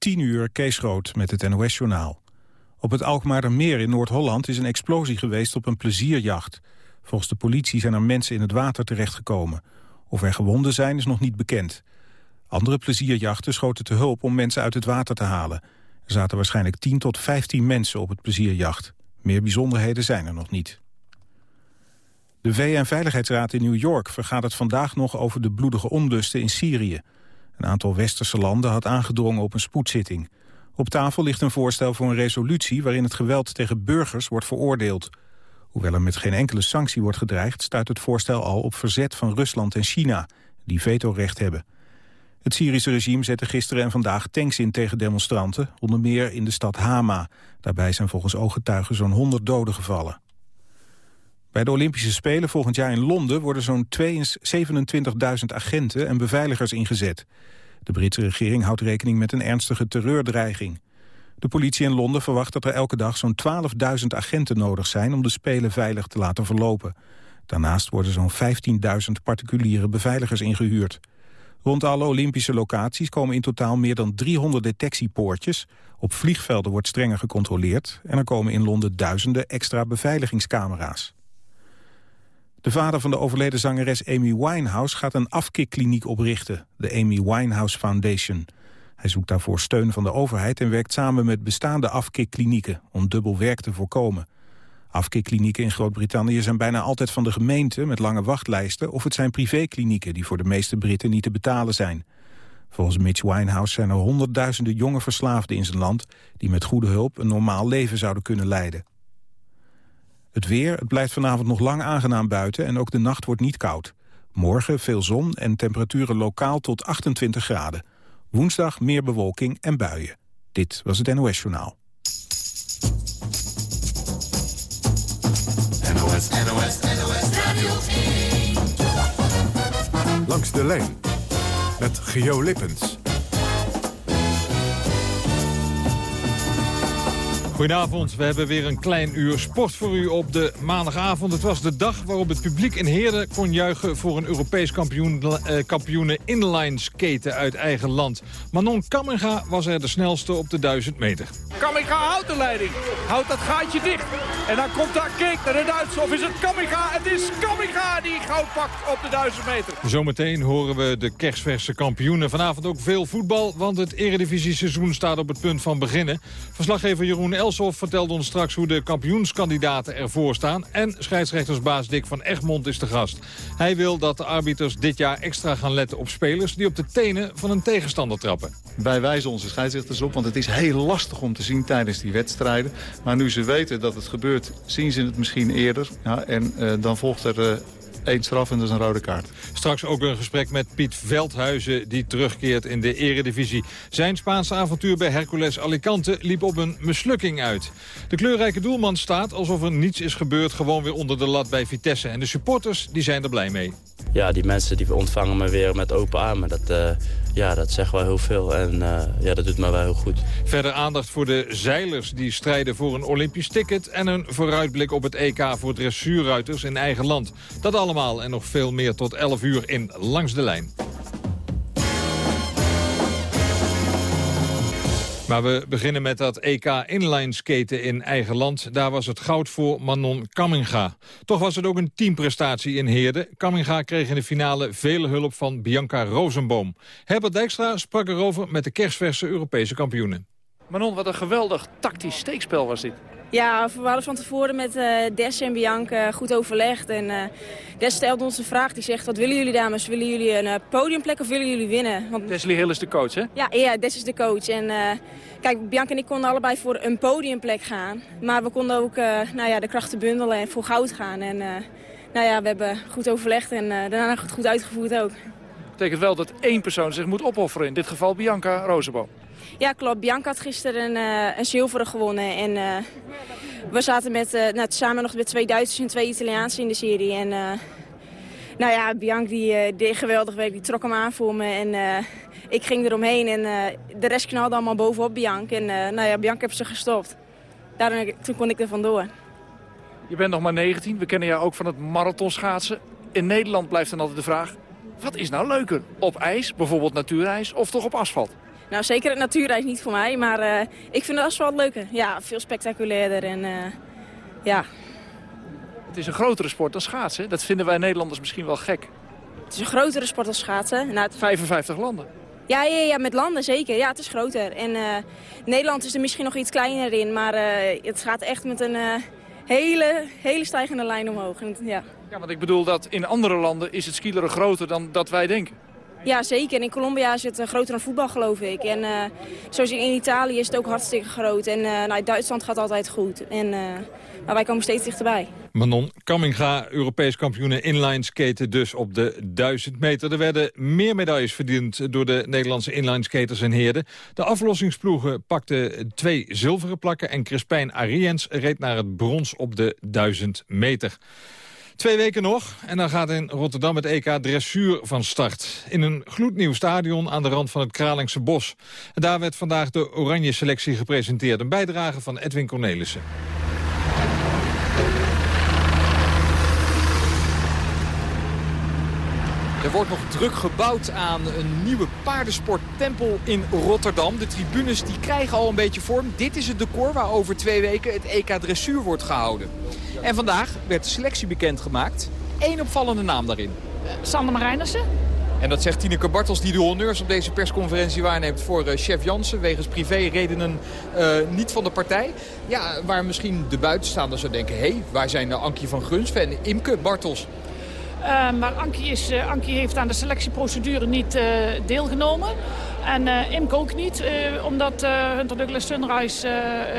10 uur Kees Rood met het NOS-journaal. Op het Alkmaardermeer in Noord-Holland is een explosie geweest op een plezierjacht. Volgens de politie zijn er mensen in het water terechtgekomen. Of er gewonden zijn is nog niet bekend. Andere plezierjachten schoten te hulp om mensen uit het water te halen. Er zaten waarschijnlijk 10 tot 15 mensen op het plezierjacht. Meer bijzonderheden zijn er nog niet. De VN-veiligheidsraad in New York vergadert vandaag nog over de bloedige onlusten in Syrië. Een aantal westerse landen had aangedrongen op een spoedzitting. Op tafel ligt een voorstel voor een resolutie waarin het geweld tegen burgers wordt veroordeeld. Hoewel er met geen enkele sanctie wordt gedreigd... stuit het voorstel al op verzet van Rusland en China, die vetorecht hebben. Het Syrische regime zette gisteren en vandaag tanks in tegen demonstranten... onder meer in de stad Hama. Daarbij zijn volgens ooggetuigen zo'n 100 doden gevallen. Bij de Olympische Spelen volgend jaar in Londen... worden zo'n 27.000 agenten en beveiligers ingezet. De Britse regering houdt rekening met een ernstige terreurdreiging. De politie in Londen verwacht dat er elke dag zo'n 12.000 agenten nodig zijn... om de Spelen veilig te laten verlopen. Daarnaast worden zo'n 15.000 particuliere beveiligers ingehuurd. Rond alle Olympische locaties komen in totaal meer dan 300 detectiepoortjes. Op vliegvelden wordt strenger gecontroleerd... en er komen in Londen duizenden extra beveiligingscamera's. De vader van de overleden zangeres Amy Winehouse gaat een afkikkliniek oprichten, de Amy Winehouse Foundation. Hij zoekt daarvoor steun van de overheid en werkt samen met bestaande afkikklinieken om dubbel werk te voorkomen. Afkikklinieken in Groot-Brittannië zijn bijna altijd van de gemeente met lange wachtlijsten of het zijn privéklinieken die voor de meeste Britten niet te betalen zijn. Volgens Mitch Winehouse zijn er honderdduizenden jonge verslaafden in zijn land die met goede hulp een normaal leven zouden kunnen leiden. Het weer, het blijft vanavond nog lang aangenaam buiten en ook de nacht wordt niet koud. Morgen veel zon en temperaturen lokaal tot 28 graden. Woensdag meer bewolking en buien. Dit was het NOS Journaal. NOS, NOS, NOS Radio 1. Langs de lijn met Geo Lippens. Goedenavond, we hebben weer een klein uur sport voor u op de maandagavond. Het was de dag waarop het publiek in Heerden kon juichen... voor een Europees kampioen, eh, kampioene inline skaten uit eigen land. Manon Kamminga was er de snelste op de 1000 meter. Kamminga houdt de leiding, houdt dat gaatje dicht. En dan komt daar Keek naar de Duitse, of is het Kamminga? Het is Kamminga die goud pakt op de 1000 meter. Zometeen horen we de kerstverse kampioenen. Vanavond ook veel voetbal, want het eredivisie-seizoen staat op het punt van beginnen. Verslaggever Jeroen El Elshoff vertelde ons straks hoe de kampioenskandidaten ervoor staan. En scheidsrechtersbaas Dick van Egmond is de gast. Hij wil dat de arbiters dit jaar extra gaan letten op spelers... die op de tenen van een tegenstander trappen. Wij wijzen onze scheidsrechters op, want het is heel lastig om te zien tijdens die wedstrijden. Maar nu ze weten dat het gebeurt, zien ze het misschien eerder. Ja, en uh, dan volgt er... Uh, één straf en dat is een rode kaart. Straks ook een gesprek met Piet Veldhuizen die terugkeert in de eredivisie. Zijn Spaanse avontuur bij Hercules Alicante liep op een mislukking uit. De kleurrijke doelman staat alsof er niets is gebeurd gewoon weer onder de lat bij Vitesse. En de supporters die zijn er blij mee. Ja, die mensen die ontvangen me weer met open armen. Dat, uh, ja, dat zegt wel heel veel en uh, ja, dat doet me wel heel goed. Verder aandacht voor de zeilers die strijden voor een Olympisch ticket... en een vooruitblik op het EK voor dressuurruiters in eigen land. Dat allemaal en nog veel meer tot 11 uur in Langs de Lijn. Maar we beginnen met dat EK inline skaten in eigen land. Daar was het goud voor Manon Kamminga. Toch was het ook een teamprestatie in Heerde. Kamminga kreeg in de finale vele hulp van Bianca Rosenboom. Herbert Dijkstra sprak erover met de kerstverse Europese kampioenen. Manon, wat een geweldig tactisch steekspel was dit. Ja, we hadden van tevoren met uh, Des en Bianca goed overlegd. En uh, Des stelde ons een vraag. Die zegt, wat willen jullie dames? Willen jullie een uh, podiumplek of willen jullie winnen? Want... Deslie Hill is de coach, hè? Ja, ja Des is de coach. En kijk, Bianca en ik konden allebei voor een podiumplek gaan. Maar we konden ook nou ja, de krachten bundelen en voor goud gaan. En nou ja, we hebben goed overlegd en daarna goed, goed uitgevoerd ook. Dat betekent wel dat één persoon zich moet opofferen. In dit geval Bianca Rozenboom. Ja, klopt. Bianca had gisteren een, uh, een zilveren gewonnen. En uh, we zaten met, uh, nou, samen nog met twee Duitsers en twee Italiaanse in de serie. En nou ja, Bianca die deed geweldig werk. Die trok hem aan voor me. En ik ging eromheen. En de rest knalde allemaal bovenop Bianca. En nou ja, Bianca heeft ze gestopt. Daarom, toen kon ik er vandoor. Je bent nog maar 19. We kennen jou ook van het marathonschaatsen. In Nederland blijft dan altijd de vraag... Wat is nou leuker? Op ijs, bijvoorbeeld natuurijs, of toch op asfalt? Nou, zeker het natuurreis niet voor mij, maar uh, ik vind het asfalt leuker. Ja, veel spectaculairder en uh, ja. Het is een grotere sport dan schaatsen. Dat vinden wij Nederlanders misschien wel gek. Het is een grotere sport dan schaatsen. Nou, het... 55 landen. Ja, ja, ja, met landen zeker. Ja, het is groter. En uh, Nederland is er misschien nog iets kleiner in, maar het gaat echt met een hele, hele stijgende lijn omhoog. En, ja. ja, want ik bedoel dat in andere landen is het skileren groter dan dat wij denken. Ja, zeker. In Colombia is het uh, groter dan voetbal, geloof ik. En uh, zoals in Italië is het ook hartstikke groot. En uh, nou, Duitsland gaat altijd goed. En, maar wij komen steeds dichterbij. Manon Kamminga, Europees kampioen inline skaten dus op de 1000 meter. Er werden meer medailles verdiend door de Nederlandse inline skaters en heren. De aflossingsploegen pakten twee zilveren plakken... en Crispijn Ariens reed naar het brons op de 1000 meter. Twee weken nog en dan gaat in Rotterdam het EK Dressuur van start. In een gloednieuw stadion aan de rand van het Kralingse Bos. En daar werd vandaag de oranje selectie gepresenteerd. Een bijdrage van Edwin Cornelissen. Er wordt nog druk gebouwd aan een nieuwe paardensporttempel in Rotterdam. De tribunes die krijgen al een beetje vorm. Dit is het decor waar over twee weken het EK Dressuur wordt gehouden. En vandaag werd de selectie bekendgemaakt. Eén opvallende naam daarin. Sander Marijnissen. En dat zegt Tineke Bartels die de honneurs op deze persconferentie waarneemt voor uh, chef Jansen. Wegens privéredenen uh, niet van de partij. Ja, waar misschien de buitenstaanders zou denken... hé, hey, waar zijn de Ankie van Grunsven en Imke Bartels? Uh, maar Ankie, is, uh, Ankie heeft aan de selectieprocedure niet uh, deelgenomen. En Imke ook niet, omdat Hunter Douglas Sunrise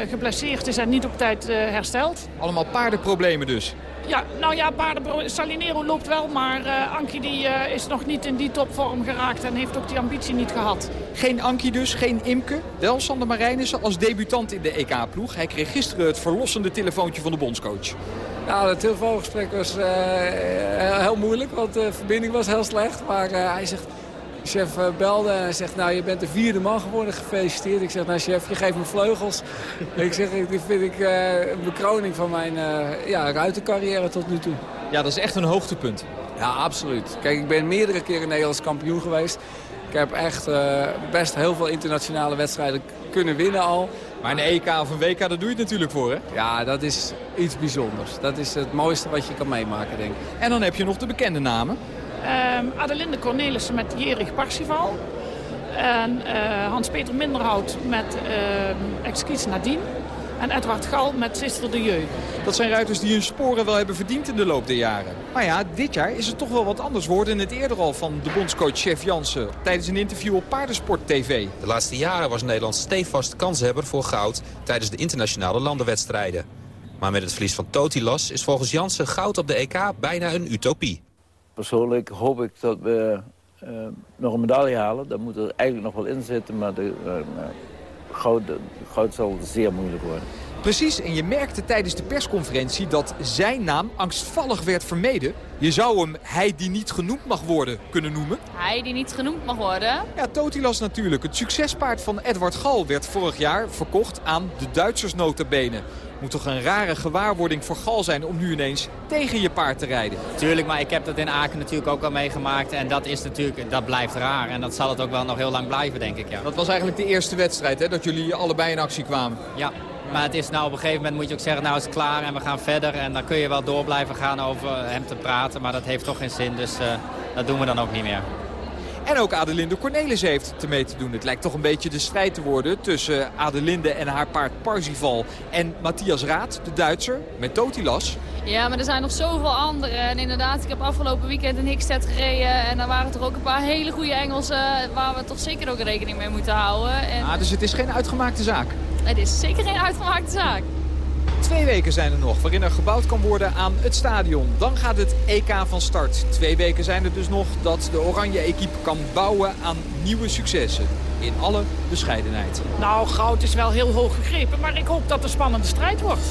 geblesseerd is en niet op tijd hersteld. Allemaal paardenproblemen dus? Ja, nou ja, paarden, Salinero loopt wel, maar Ankie die, is nog niet in die topvorm geraakt en heeft ook die ambitie niet gehad. Geen Ankie dus, geen Imke, wel Sander Marijnissen als debutant in de EK-ploeg. Hij kreeg gisteren het verlossende telefoontje van de bondscoach. Nou, het telefoongesprek was uh, heel moeilijk, want de verbinding was heel slecht. Maar hij zegt, chef belde en hij zegt, nou je bent de vierde man geworden, gefeliciteerd. Ik zeg, nou chef, je geeft me vleugels. ik zeg, dit vind ik uh, een bekroning van mijn ja, ruitencarrière tot nu toe. Ja, dat is echt een hoogtepunt. Ja, absoluut. Kijk, ik ben meerdere keren Nederlands kampioen geweest. Ik heb echt best heel veel internationale wedstrijden kunnen winnen al. Maar een EK of een WK, daar doe je het natuurlijk voor, hè? Ja, dat is iets bijzonders. Dat is het mooiste wat je kan meemaken, denk ik. En dan heb je nog de bekende namen. Um, Adelinde Cornelissen met Jerig Parsifal. En uh, Hans-Peter Minderhout met uh, Exquise Nadine. En Edward Gal met Sister de Jeu. Dat zijn ruiters die hun sporen wel hebben verdiend in de loop der jaren. Maar ja, dit jaar is het toch wel wat anders. We hoorden het eerder al van de bondscoach Chef Jansen... tijdens een interview op Paardensport TV. De laatste jaren was Nederland stevast kanshebber voor goud... tijdens de internationale landenwedstrijden. Maar met het verlies van Totilas is volgens Jansen goud op de EK bijna een utopie. Persoonlijk hoop ik dat we uh, nog een medaille halen. Dat moet er eigenlijk nog wel in zitten, maar de, uh, goud, goud zal zeer moeilijk worden. Precies, en je merkte tijdens de persconferentie dat zijn naam angstvallig werd vermeden. Je zou hem hij die niet genoemd mag worden kunnen noemen. Hij die niet genoemd mag worden? Ja, Totilas natuurlijk. Het succespaard van Edward Gal werd vorig jaar verkocht aan de Duitsers notabene. Moet toch een rare gewaarwording voor Gal zijn om nu ineens tegen je paard te rijden. Tuurlijk, maar ik heb dat in Aken natuurlijk ook al meegemaakt. En dat, is natuurlijk, dat blijft raar. En dat zal het ook wel nog heel lang blijven, denk ik. Ja. Dat was eigenlijk de eerste wedstrijd, hè? Dat jullie allebei in actie kwamen. Ja, maar het is nou op een gegeven moment moet je ook zeggen, nou is het klaar en we gaan verder. En dan kun je wel door blijven gaan over hem te praten. Maar dat heeft toch geen zin, dus uh, dat doen we dan ook niet meer. En ook Adelinde Cornelis heeft te mee te doen. Het lijkt toch een beetje de strijd te worden tussen Adelinde en haar paard Parzival. En Matthias Raad, de Duitser, met Totilas. Ja, maar er zijn nog zoveel anderen. En inderdaad, ik heb afgelopen weekend in Hickstead gereden. En daar waren er ook een paar hele goede Engelsen waar we toch zeker ook rekening mee moeten houden. En... Ah, dus het is geen uitgemaakte zaak? Het is zeker geen uitgemaakte zaak. Twee weken zijn er nog waarin er gebouwd kan worden aan het stadion. Dan gaat het EK van start. Twee weken zijn er dus nog dat de oranje equipe kan bouwen aan nieuwe successen. In alle bescheidenheid. Nou, goud is wel heel hoog gegrepen, maar ik hoop dat een spannende strijd wordt.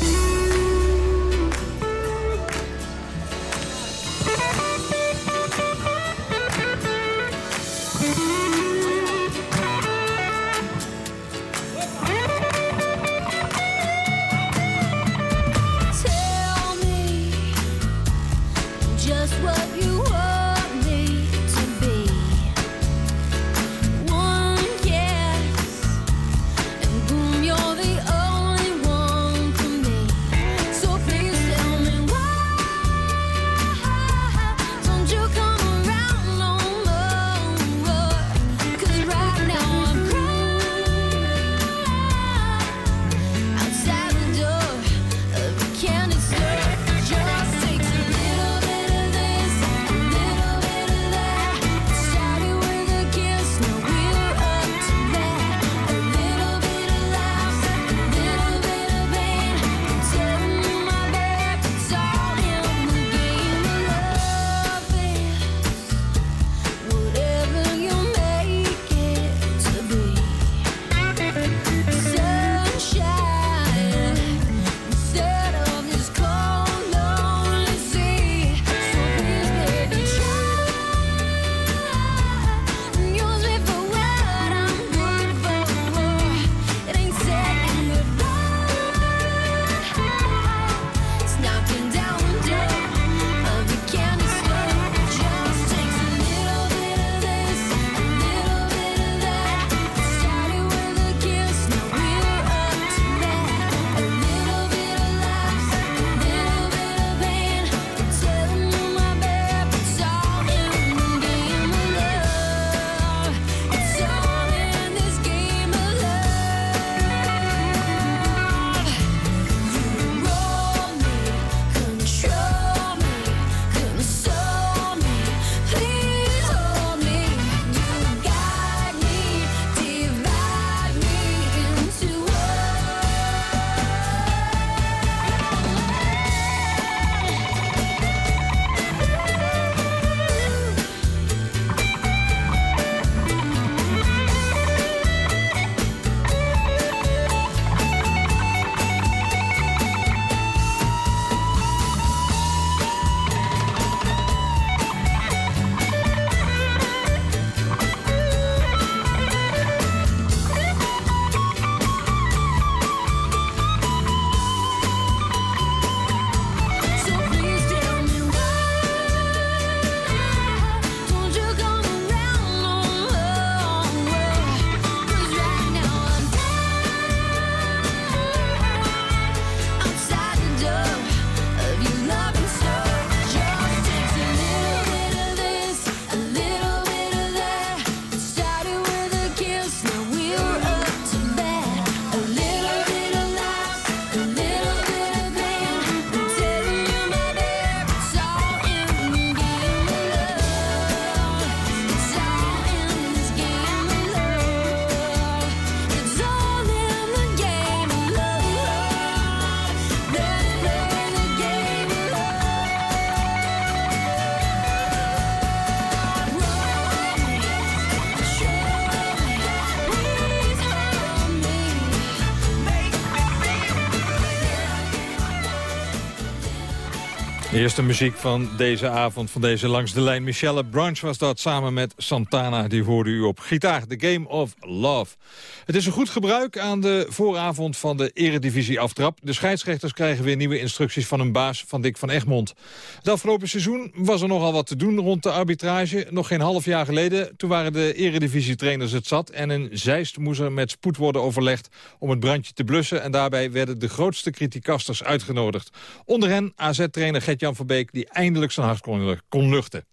Eerste muziek van deze avond, van deze Langs de Lijn. Michelle Branch was dat, samen met Santana. Die hoorde u op gitaar, The Game of Love. Het is een goed gebruik aan de vooravond van de eredivisie-aftrap. De scheidsrechters krijgen weer nieuwe instructies van hun baas, van Dick van Egmond. Het afgelopen seizoen was er nogal wat te doen rond de arbitrage. Nog geen half jaar geleden, toen waren de eredivisie-trainers het zat... en een Zeist moest er met spoed worden overlegd om het brandje te blussen... en daarbij werden de grootste criticasters uitgenodigd. Onder hen AZ-trainer Gert Jan Verbeek die eindelijk zijn hart kon, luchten.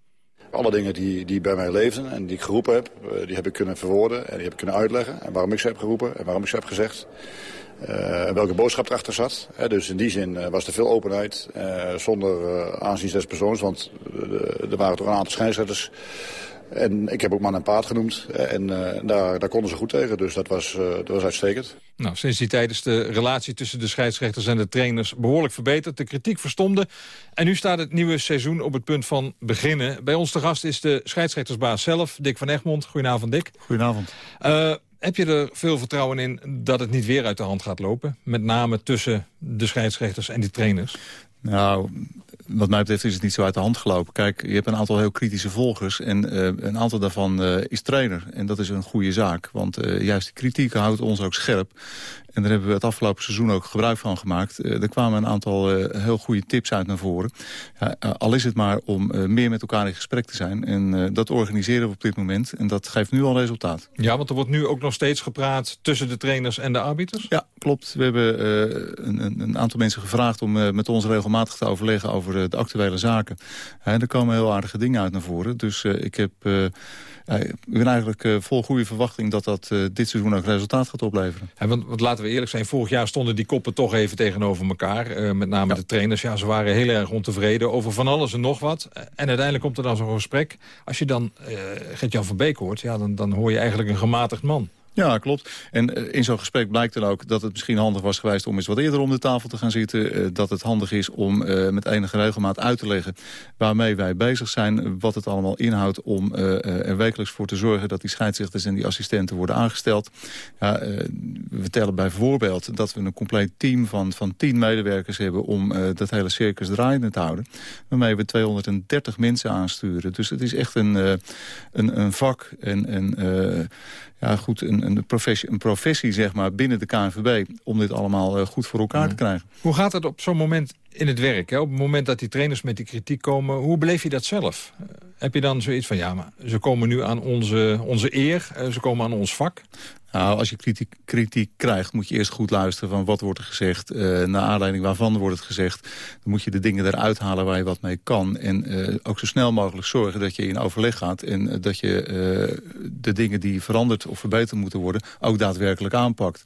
Alle dingen die, die bij mij leefden en die ik geroepen heb, eh, die heb ik kunnen verwoorden en die heb ik kunnen uitleggen. En waarom ik ze heb geroepen en waarom ik ze heb gezegd. Uh, welke boodschap erachter zat. dus in die zin uh, was er veel openheid, zonder aanzien des persoons. Want er waren toch een aantal scheidsrechters en ik heb ook man en paard genoemd. En uh, daar, daar konden ze goed tegen, dus dat was, uh, dat was uitstekend. Nou, sinds die tijd is de relatie tussen de scheidsrechters en de trainers behoorlijk verbeterd. De kritiek verstomde. En nu staat het nieuwe seizoen op het punt van beginnen. Bij ons te gast is de scheidsrechtersbaas zelf, Dick van Egmond. Goedenavond, Dick. Goedenavond. Uh, heb je er veel vertrouwen in dat het niet weer uit de hand gaat lopen? Met name tussen de scheidsrechters en die trainers? Nou, wat mij betreft is het niet zo uit de hand gelopen. Kijk, je hebt een aantal heel kritische volgers en uh, een aantal daarvan uh, is trainer. En dat is een goede zaak, want uh, juist die kritiek houdt ons ook scherp. En daar hebben we het afgelopen seizoen ook gebruik van gemaakt. Uh, er kwamen een aantal uh, heel goede tips uit naar voren. Ja, uh, al is het maar om meer met elkaar in gesprek te zijn. En dat organiseren we op dit moment. En dat geeft nu al resultaat. Ja, want er wordt nu ook nog steeds gepraat tussen de trainers en de arbiters? Ja, klopt. We hebben een, een, aantal mensen gevraagd om met ons regelmatig te overleggen over de actuele zaken. En er komen heel aardige dingen uit naar voren. Dus ik heb... ik ben eigenlijk vol goede verwachting dat dat dit seizoen ook resultaat gaat opleveren. Ja, want, want, laten we eerlijk zijn, vorig jaar stonden die koppen toch even tegenover elkaar. Uh, met name ja. de trainers, ja, ze waren heel erg ontevreden over van alles en nog wat. En uiteindelijk komt er dan zo'n gesprek. Als je dan Gert-Jan van Beek hoort, ja, dan, dan hoor je eigenlijk een gematigd man. Ja, klopt. En uh, in zo'n gesprek blijkt dan ook dat het misschien handig was geweest... om eens wat eerder om de tafel te gaan zitten. Uh, dat het handig is om uh, met enige regelmaat uit te leggen... waarmee wij bezig zijn, wat het allemaal inhoudt... om er wekelijks voor te zorgen dat die scheidsrechters en die assistenten worden aangesteld. Ja, we vertellen bijvoorbeeld dat we een compleet team van, van tien medewerkers hebben... om dat hele circus draaiende te houden. Waarmee we 230 mensen aansturen. Dus het is echt een, een, een vak en... en ja, goed, een, een, professie, een professie zeg maar, binnen de KNVB... om dit allemaal uh, goed voor elkaar ja. te krijgen. Hoe gaat het op zo'n moment in het werk? Hè? Op het moment dat die trainers met die kritiek komen... hoe beleef je dat zelf? Uh, heb je dan zoiets van, ja, maar ze komen nu aan onze, onze eer... Uh, ze komen aan ons vak? Nou, als je kritiek, kritiek krijgt, moet je eerst goed luisteren van wat wordt er gezegd. Uh, naar aanleiding waarvan wordt het gezegd. Dan moet je de dingen eruit halen waar je wat mee kan. En uh, ook zo snel mogelijk zorgen dat je in overleg gaat. En uh, dat je de dingen die veranderd of verbeterd moeten worden... ook daadwerkelijk aanpakt.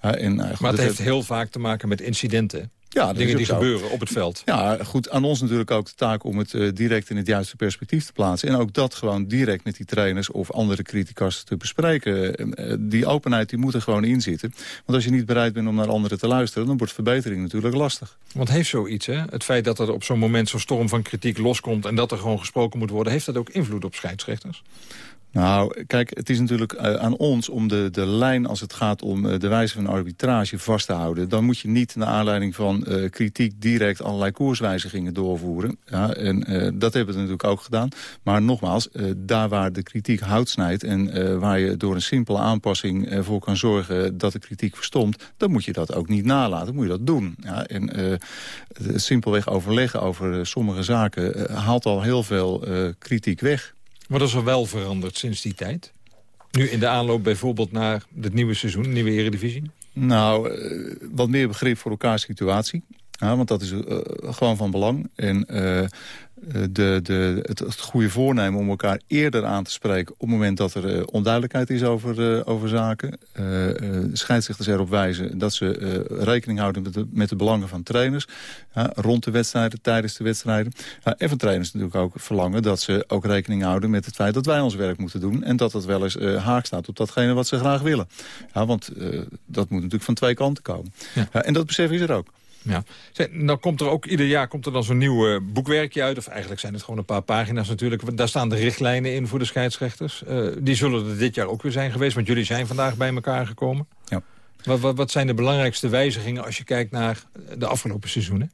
en, maar het heeft heel vaak te maken met incidenten. Ja, Dingen die zo. gebeuren op het veld. Ja, goed. Aan ons natuurlijk ook de taak om het uh, direct in het juiste perspectief te plaatsen. En ook dat gewoon direct met die trainers of andere criticas te bespreken. Uh, die openheid die moet er gewoon in zitten. Want als je niet bereid bent om naar anderen te luisteren... dan wordt verbetering natuurlijk lastig. Want heeft zoiets, hè? Het feit dat er op zo'n moment zo'n storm van kritiek loskomt... en dat er gewoon gesproken moet worden... heeft dat ook invloed op scheidsrechters? Nou, kijk, het is natuurlijk uh, aan ons om de, de lijn als het gaat om uh, de wijze van arbitrage vast te houden. Dan moet je niet naar aanleiding van uh, kritiek direct allerlei koerswijzigingen doorvoeren. Ja, en dat hebben we natuurlijk ook gedaan. Maar nogmaals, daar waar de kritiek hout snijdt en waar je door een simpele aanpassing voor kan zorgen dat de kritiek verstomt, dan moet je dat ook niet nalaten. Moet je dat doen. Ja, en simpelweg overleggen over sommige zaken haalt al heel veel kritiek weg. Wat is er wel veranderd sinds die tijd? Nu in de aanloop bijvoorbeeld naar het nieuwe seizoen, de nieuwe eredivisie? Nou, uh, wat meer begrip voor elkaars situatie. Ja, want dat is uh, gewoon van belang. En uh, de, de, het, het, goede voornemen om elkaar eerder aan te spreken... op het moment dat er uh, onduidelijkheid is over, uh, over zaken. Uh, scheidsrechters erop wijzen dat ze rekening houden met de, met de belangen van trainers. rond de wedstrijden, tijdens de wedstrijden. en van trainers natuurlijk ook verlangen dat ze ook rekening houden... met het feit dat wij ons werk moeten doen. En dat dat wel eens haak staat op datgene wat ze graag willen. Want dat moet natuurlijk van twee kanten komen. Ja. en dat besef is er ook. Ja. Nou komt er ook ieder jaar komt er dan zo'n nieuw uh, boekwerkje uit. Of eigenlijk zijn het gewoon een paar pagina's natuurlijk. Daar staan de richtlijnen in voor de scheidsrechters. Uh, die zullen er dit jaar ook weer zijn geweest. Want jullie zijn vandaag bij elkaar gekomen. Ja. Wat, wat, wat zijn de belangrijkste wijzigingen als je kijkt naar de afgelopen seizoenen?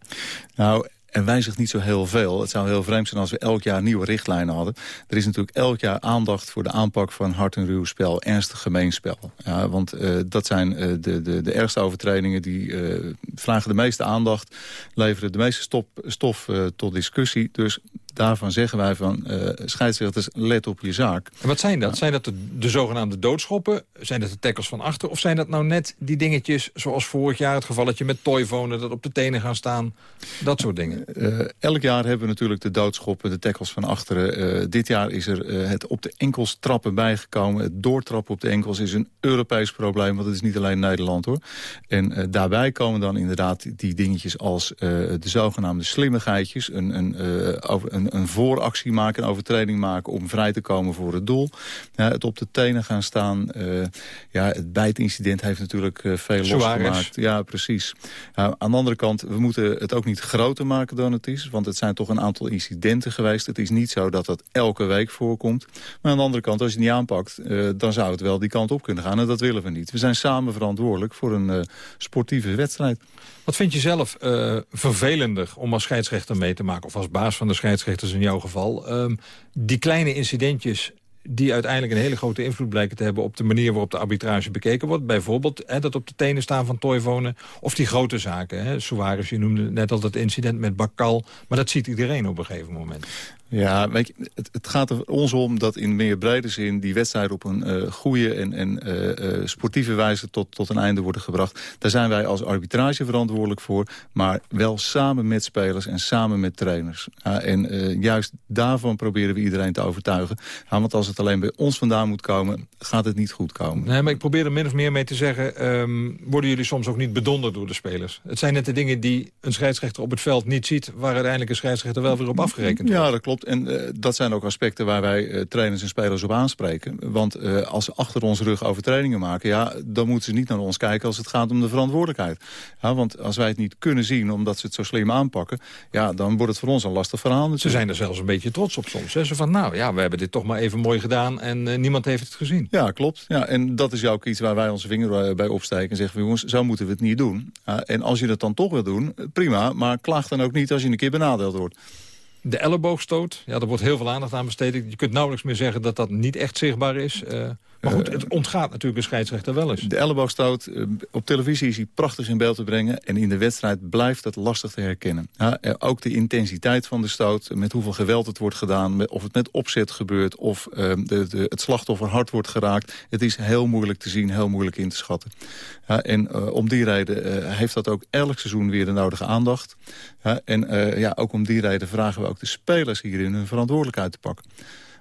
Nou, er wijzigt niet zo heel veel. Het zou heel vreemd zijn als we elk jaar nieuwe richtlijnen hadden. Er is natuurlijk elk jaar aandacht voor de aanpak van hard en ruw spel. Ernstig gemeenspel. Ja, want uh, dat zijn uh, de, de, de ergste overtredingen die uh, vragen de meeste aandacht. Leveren de meeste stop, stof tot discussie. Dus daarvan zeggen wij van uh, scheidsrechters, let op je zaak. En wat zijn dat? Zijn dat de, de, zogenaamde doodschoppen? Zijn dat de tackles van achter? Of zijn dat nou net die dingetjes zoals vorig jaar het gevalletje met toyfonen... dat op de tenen gaan staan? Dat soort dingen. Uh, elk jaar hebben we natuurlijk de doodschoppen, de tackles van achteren. Uh, dit jaar is er het op de enkels trappen bijgekomen. Het doortrappen op de enkels is een Europees probleem. Want het is niet alleen Nederland hoor. En daarbij komen dan inderdaad die dingetjes als de zogenaamde slimmigheidjes. Een, een, over, een een, vooractie maken, een overtreding maken... om vrij te komen voor het doel. Ja, het op de tenen gaan staan. Uh, ja, het bijtincident heeft natuurlijk uh, veel losgemaakt. Ja, precies. aan de andere kant, we moeten het ook niet groter maken dan het is. Want het zijn toch een aantal incidenten geweest. Het is niet zo dat dat elke week voorkomt. Maar aan de andere kant, als je het niet aanpakt... Uh, dan zou het wel die kant op kunnen gaan. En dat willen we niet. We zijn samen verantwoordelijk voor een sportieve wedstrijd. Wat vind je zelf uh, vervelender om als scheidsrechter mee te maken... of als baas van de scheidsrechters in jouw geval... Um, die kleine incidentjes die uiteindelijk een hele grote invloed blijken te hebben... op de manier waarop de arbitrage bekeken wordt. Bijvoorbeeld hè, dat op de tenen staan van Toivonen. Of die grote zaken. Hè. Suarez, je noemde net al dat incident met Bakal. Maar dat ziet iedereen op een gegeven moment. Ja, weet je, het, het, gaat er ons om dat in meer brede zin... die wedstrijden op een uh, goede en, en uh, uh, sportieve wijze tot, tot een einde worden gebracht. Daar zijn wij als arbitrage verantwoordelijk voor. Maar wel samen met spelers en samen met trainers. en juist daarvan proberen we iedereen te overtuigen. want als het alleen bij ons vandaan moet komen, gaat het niet goed komen. Nee, maar ik probeer er min of meer mee te zeggen... Um, worden jullie soms ook niet bedonderd door de spelers? Het zijn net de dingen die een scheidsrechter op het veld niet ziet... waar uiteindelijk een scheidsrechter wel weer op afgerekend wordt. Ja, dat klopt. En uh, dat zijn ook aspecten waar wij uh, trainers en spelers op aanspreken. Want uh, als ze achter ons rug overtredingen maken... Ja, dan moeten ze niet naar ons kijken als het gaat om de verantwoordelijkheid. Ja, want als wij het niet kunnen zien omdat ze het zo slim aanpakken... Ja, dan wordt het voor ons een lastig verhaal. Natuurlijk. Ze zijn er zelfs een beetje trots op soms. Hè? Ze van, nou ja, we hebben dit toch maar even mooi gedaan... en niemand heeft het gezien. Ja, klopt. Ja, en dat is ook iets waar wij onze vinger bij opsteken... en zeggen, jongens, zo moeten we het niet doen. en als je het dan toch wil doen, prima. Maar klaag dan ook niet als je een keer benadeeld wordt. De elleboogstoot, ja, er wordt heel veel aandacht aan besteed. Je kunt nauwelijks meer zeggen dat dat niet echt zichtbaar is. Maar goed, het ontgaat natuurlijk een scheidsrechter wel eens. De elleboogstoot, uh, op televisie is hij prachtig in beeld te brengen. En in de wedstrijd blijft het lastig te herkennen. Ja, ook de intensiteit van de stoot, met hoeveel geweld het wordt gedaan... of het met opzet gebeurt, of uh, de, de, het slachtoffer hard wordt geraakt. Het is heel moeilijk te zien, heel moeilijk in te schatten. Ja, en om die reden heeft dat ook elk seizoen weer de nodige aandacht. Ja, en ja, ook om die reden vragen we ook de spelers hierin hun verantwoordelijkheid te pakken.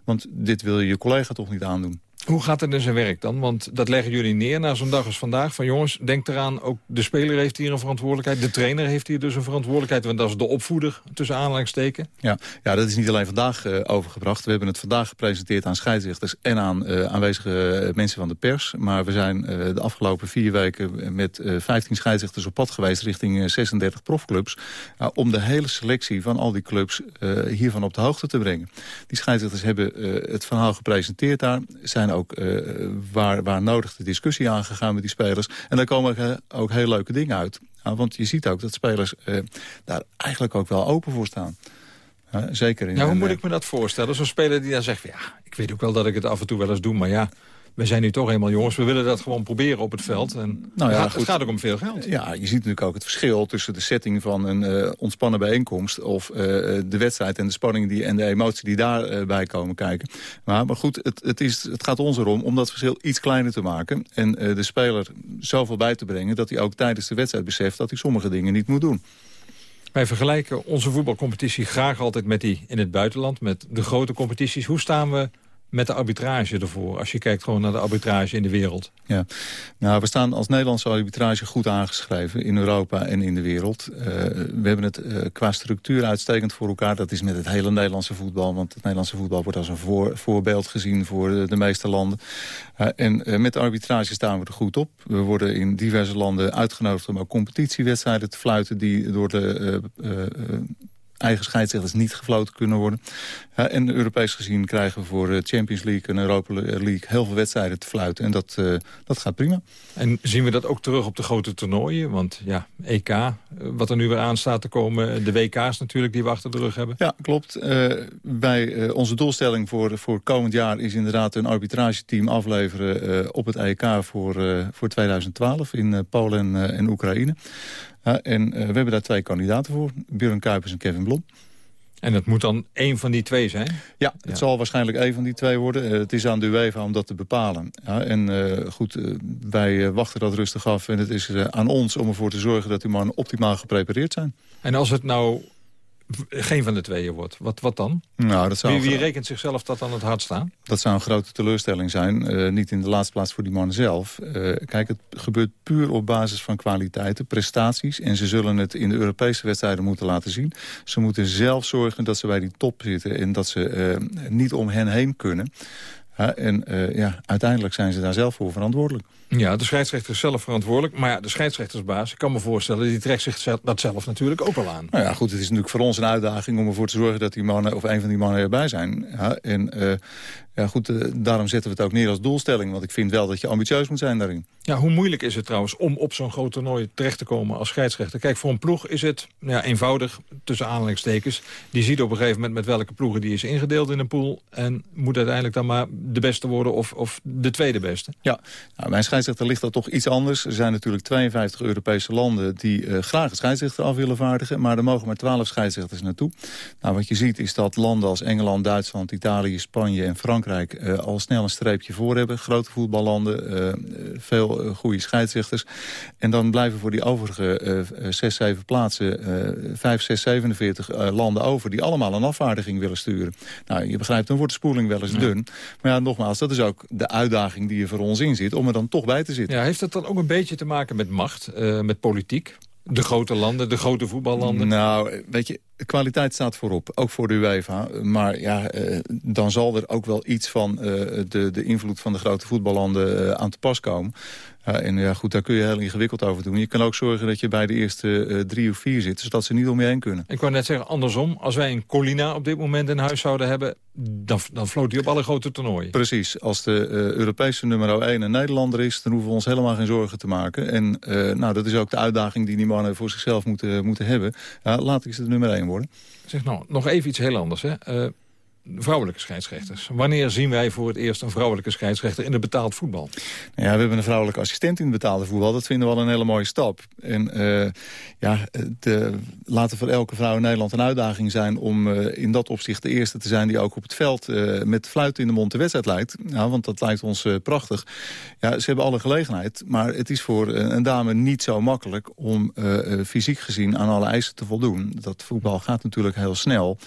Want dit wil je je collega toch niet aandoen. Hoe gaat het in zijn werk dan? Want dat leggen jullie neer na zo'n dag als vandaag. Van jongens, denk eraan, ook de speler heeft hier een verantwoordelijkheid. De trainer heeft hier dus een verantwoordelijkheid. Want dat is de opvoeder, tussen aanhalingstekens. Ja, ja, dat is niet alleen vandaag uh, overgebracht. We hebben het vandaag gepresenteerd aan scheidsrechters... en aan uh, aanwezige eh, mensen van de pers. Maar we zijn de afgelopen vier weken met 15 scheidsrechters op pad geweest... richting 36 profclubs. om de hele selectie van al die clubs hiervan op de hoogte te brengen. Die scheidsrechters hebben het verhaal gepresenteerd daar. Zijn ook uh, waar, waar nodig de discussie aangegaan met die spelers. En daar komen ook, ook heel leuke dingen uit. Want je ziet ook dat spelers uh, daar eigenlijk ook wel open voor staan. Ja, zeker in ja, hoe moet ik me dat voorstellen? Zo'n speler die dan zegt, ja, ik weet ook wel dat ik het af en toe wel eens doe, maar ja we zijn nu toch eenmaal jongens. We willen dat gewoon proberen op het veld. En nou ja, het, gaat, het, gaat, ook om veel geld. Ja, je ziet natuurlijk ook het verschil tussen de setting van een uh, ontspannen bijeenkomst... of uh, de wedstrijd en de spanning die, en de emotie die daarbij komen kijken. Maar, maar goed, het, het, is, het gaat ons erom om dat verschil iets kleiner te maken... en de speler zoveel bij te brengen dat hij ook tijdens de wedstrijd beseft... dat hij sommige dingen niet moet doen. Wij vergelijken onze voetbalcompetitie graag altijd met die in het buitenland... met de grote competities. Hoe staan we met de arbitrage ervoor? Als je kijkt gewoon naar de arbitrage in de wereld. Ja, nou, we staan als Nederlandse arbitrage goed aangeschreven in Europa en in de wereld. Uh, we hebben het uh, qua structuur uitstekend voor elkaar. Dat is met het hele Nederlandse voetbal. Want het Nederlandse voetbal wordt als een voor, voorbeeld gezien voor de, meeste landen. Uh, en met de arbitrage staan we er goed op. We worden in diverse landen uitgenodigd om ook competitiewedstrijden te fluiten... die door de eigen scheidsrechters niet gefloten kunnen worden. Ja, en Europees gezien krijgen we voor de Champions League en Europa League heel veel wedstrijden te fluiten. En dat, uh, dat gaat prima. En zien we dat ook terug op de grote toernooien? Want ja, EK, wat er nu weer aan staat te komen. De WK's natuurlijk die we achter de rug hebben. Ja, klopt. Uh, wij, onze doelstelling voor, voor komend jaar is inderdaad een arbitrageteam afleveren op het EK voor, voor 2012 in Polen en, en Oekraïne. En we hebben daar twee kandidaten voor, Björn Kuipers en Kevin Blom. En het moet dan één van die twee zijn? Ja, het zal waarschijnlijk één van die twee worden. Uh, het is aan de UEFA om dat te bepalen. Ja, en uh, goed, uh, wij wachten dat rustig af. En het is aan ons om ervoor te zorgen dat die mannen optimaal geprepareerd zijn. En als het nou geen van de tweeën wordt. Wat, wat dan? Nou, dat zou wie, wie rekent zichzelf dat dan het hardst aan? Dat zou een grote teleurstelling zijn. Uh, niet in de laatste plaats voor die mannen zelf. Uh, kijk, het gebeurt puur op basis van kwaliteiten, prestaties. En ze zullen het in de Europese wedstrijden moeten laten zien. Ze moeten zelf zorgen dat ze bij die top zitten... en dat ze uh, niet om hen heen kunnen. En ja, uiteindelijk zijn ze daar zelf voor verantwoordelijk. Ja, de scheidsrechter is zelf verantwoordelijk. Maar ja, de scheidsrechtersbaas, ik kan me voorstellen... die trekt zich dat zelf natuurlijk ook wel aan. Nou ja, goed, het is natuurlijk voor ons een uitdaging... om ervoor te zorgen dat die mannen of een van die mannen erbij zijn. Ja, en uh, ja, goed, uh, daarom zetten we het ook neer als doelstelling. Want ik vind wel dat je ambitieus moet zijn daarin. Ja, hoe moeilijk is het trouwens om op zo'n groot toernooi terecht te komen als scheidsrechter? Kijk, voor een ploeg is het ja, eenvoudig, tussen aanhalingstekens. Die ziet op een gegeven moment met welke ploegen die is ingedeeld in een pool... en moet uiteindelijk dan maar de beste worden of, of de tweede beste. Ja, nou, mijn scheidsrechter ligt dat toch iets anders. Er zijn natuurlijk 52 Europese landen die uh, graag een scheidsrechter af willen vaardigen. Maar er mogen maar 12 scheidsrechters naartoe. Nou, wat je ziet is dat landen als Engeland, Duitsland, Italië, Spanje en Frankrijk... Uh, al snel een streepje voor hebben. Grote voetballanden, uh, veel goede scheidsrechters. En dan blijven voor die overige 6, 7 plaatsen 5, 6, 47 landen over... die allemaal een afvaardiging willen sturen. Nou, je begrijpt, dan wordt de spoeling wel eens ja. dun. Maar ja, nogmaals, dat is ook de uitdaging die er voor ons in zit... om er dan toch bij te zitten. Ja, heeft dat dan ook een beetje te maken met macht, met politiek? De grote landen, de grote voetballanden? Nou, weet je, kwaliteit staat voorop, ook voor de UEFA. Maar ja, uh, dan zal er ook wel iets van uh, de, de invloed van de grote voetballanden aan te pas komen. Ja, en ja, goed, daar kun je heel ingewikkeld over doen. Je kan ook zorgen dat je bij de eerste uh, drie of vier zit... zodat ze niet om je heen kunnen. Ik wou net zeggen, andersom. Als wij een Colina op dit moment in huis zouden hebben... dan, dan floot hij op alle grote toernooien. Precies. Als de uh, Europese nummer 1 een Nederlander is... dan hoeven we ons helemaal geen zorgen te maken. En uh, nou, dat is ook de uitdaging die die mannen voor zichzelf moeten, moeten hebben. Ja, laat ik ze de nummer 1 worden. Zeg nou, nog even iets heel anders. Hè? Vrouwelijke scheidsrechters. Wanneer zien wij voor het eerst een vrouwelijke scheidsrechter in het betaald voetbal? Ja, we hebben een vrouwelijke assistent in het betaalde voetbal. Dat vinden we al een hele mooie stap. En uh, ja, de, laten voor elke vrouw in Nederland een uitdaging zijn... om uh, in dat opzicht de eerste te zijn die ook op het veld... Uh, met fluit in de mond de wedstrijd leidt. Ja, want dat lijkt ons prachtig. Ja, ze hebben alle gelegenheid. Maar het is voor een dame niet zo makkelijk... om fysiek gezien aan alle eisen te voldoen. Dat voetbal gaat natuurlijk heel snel.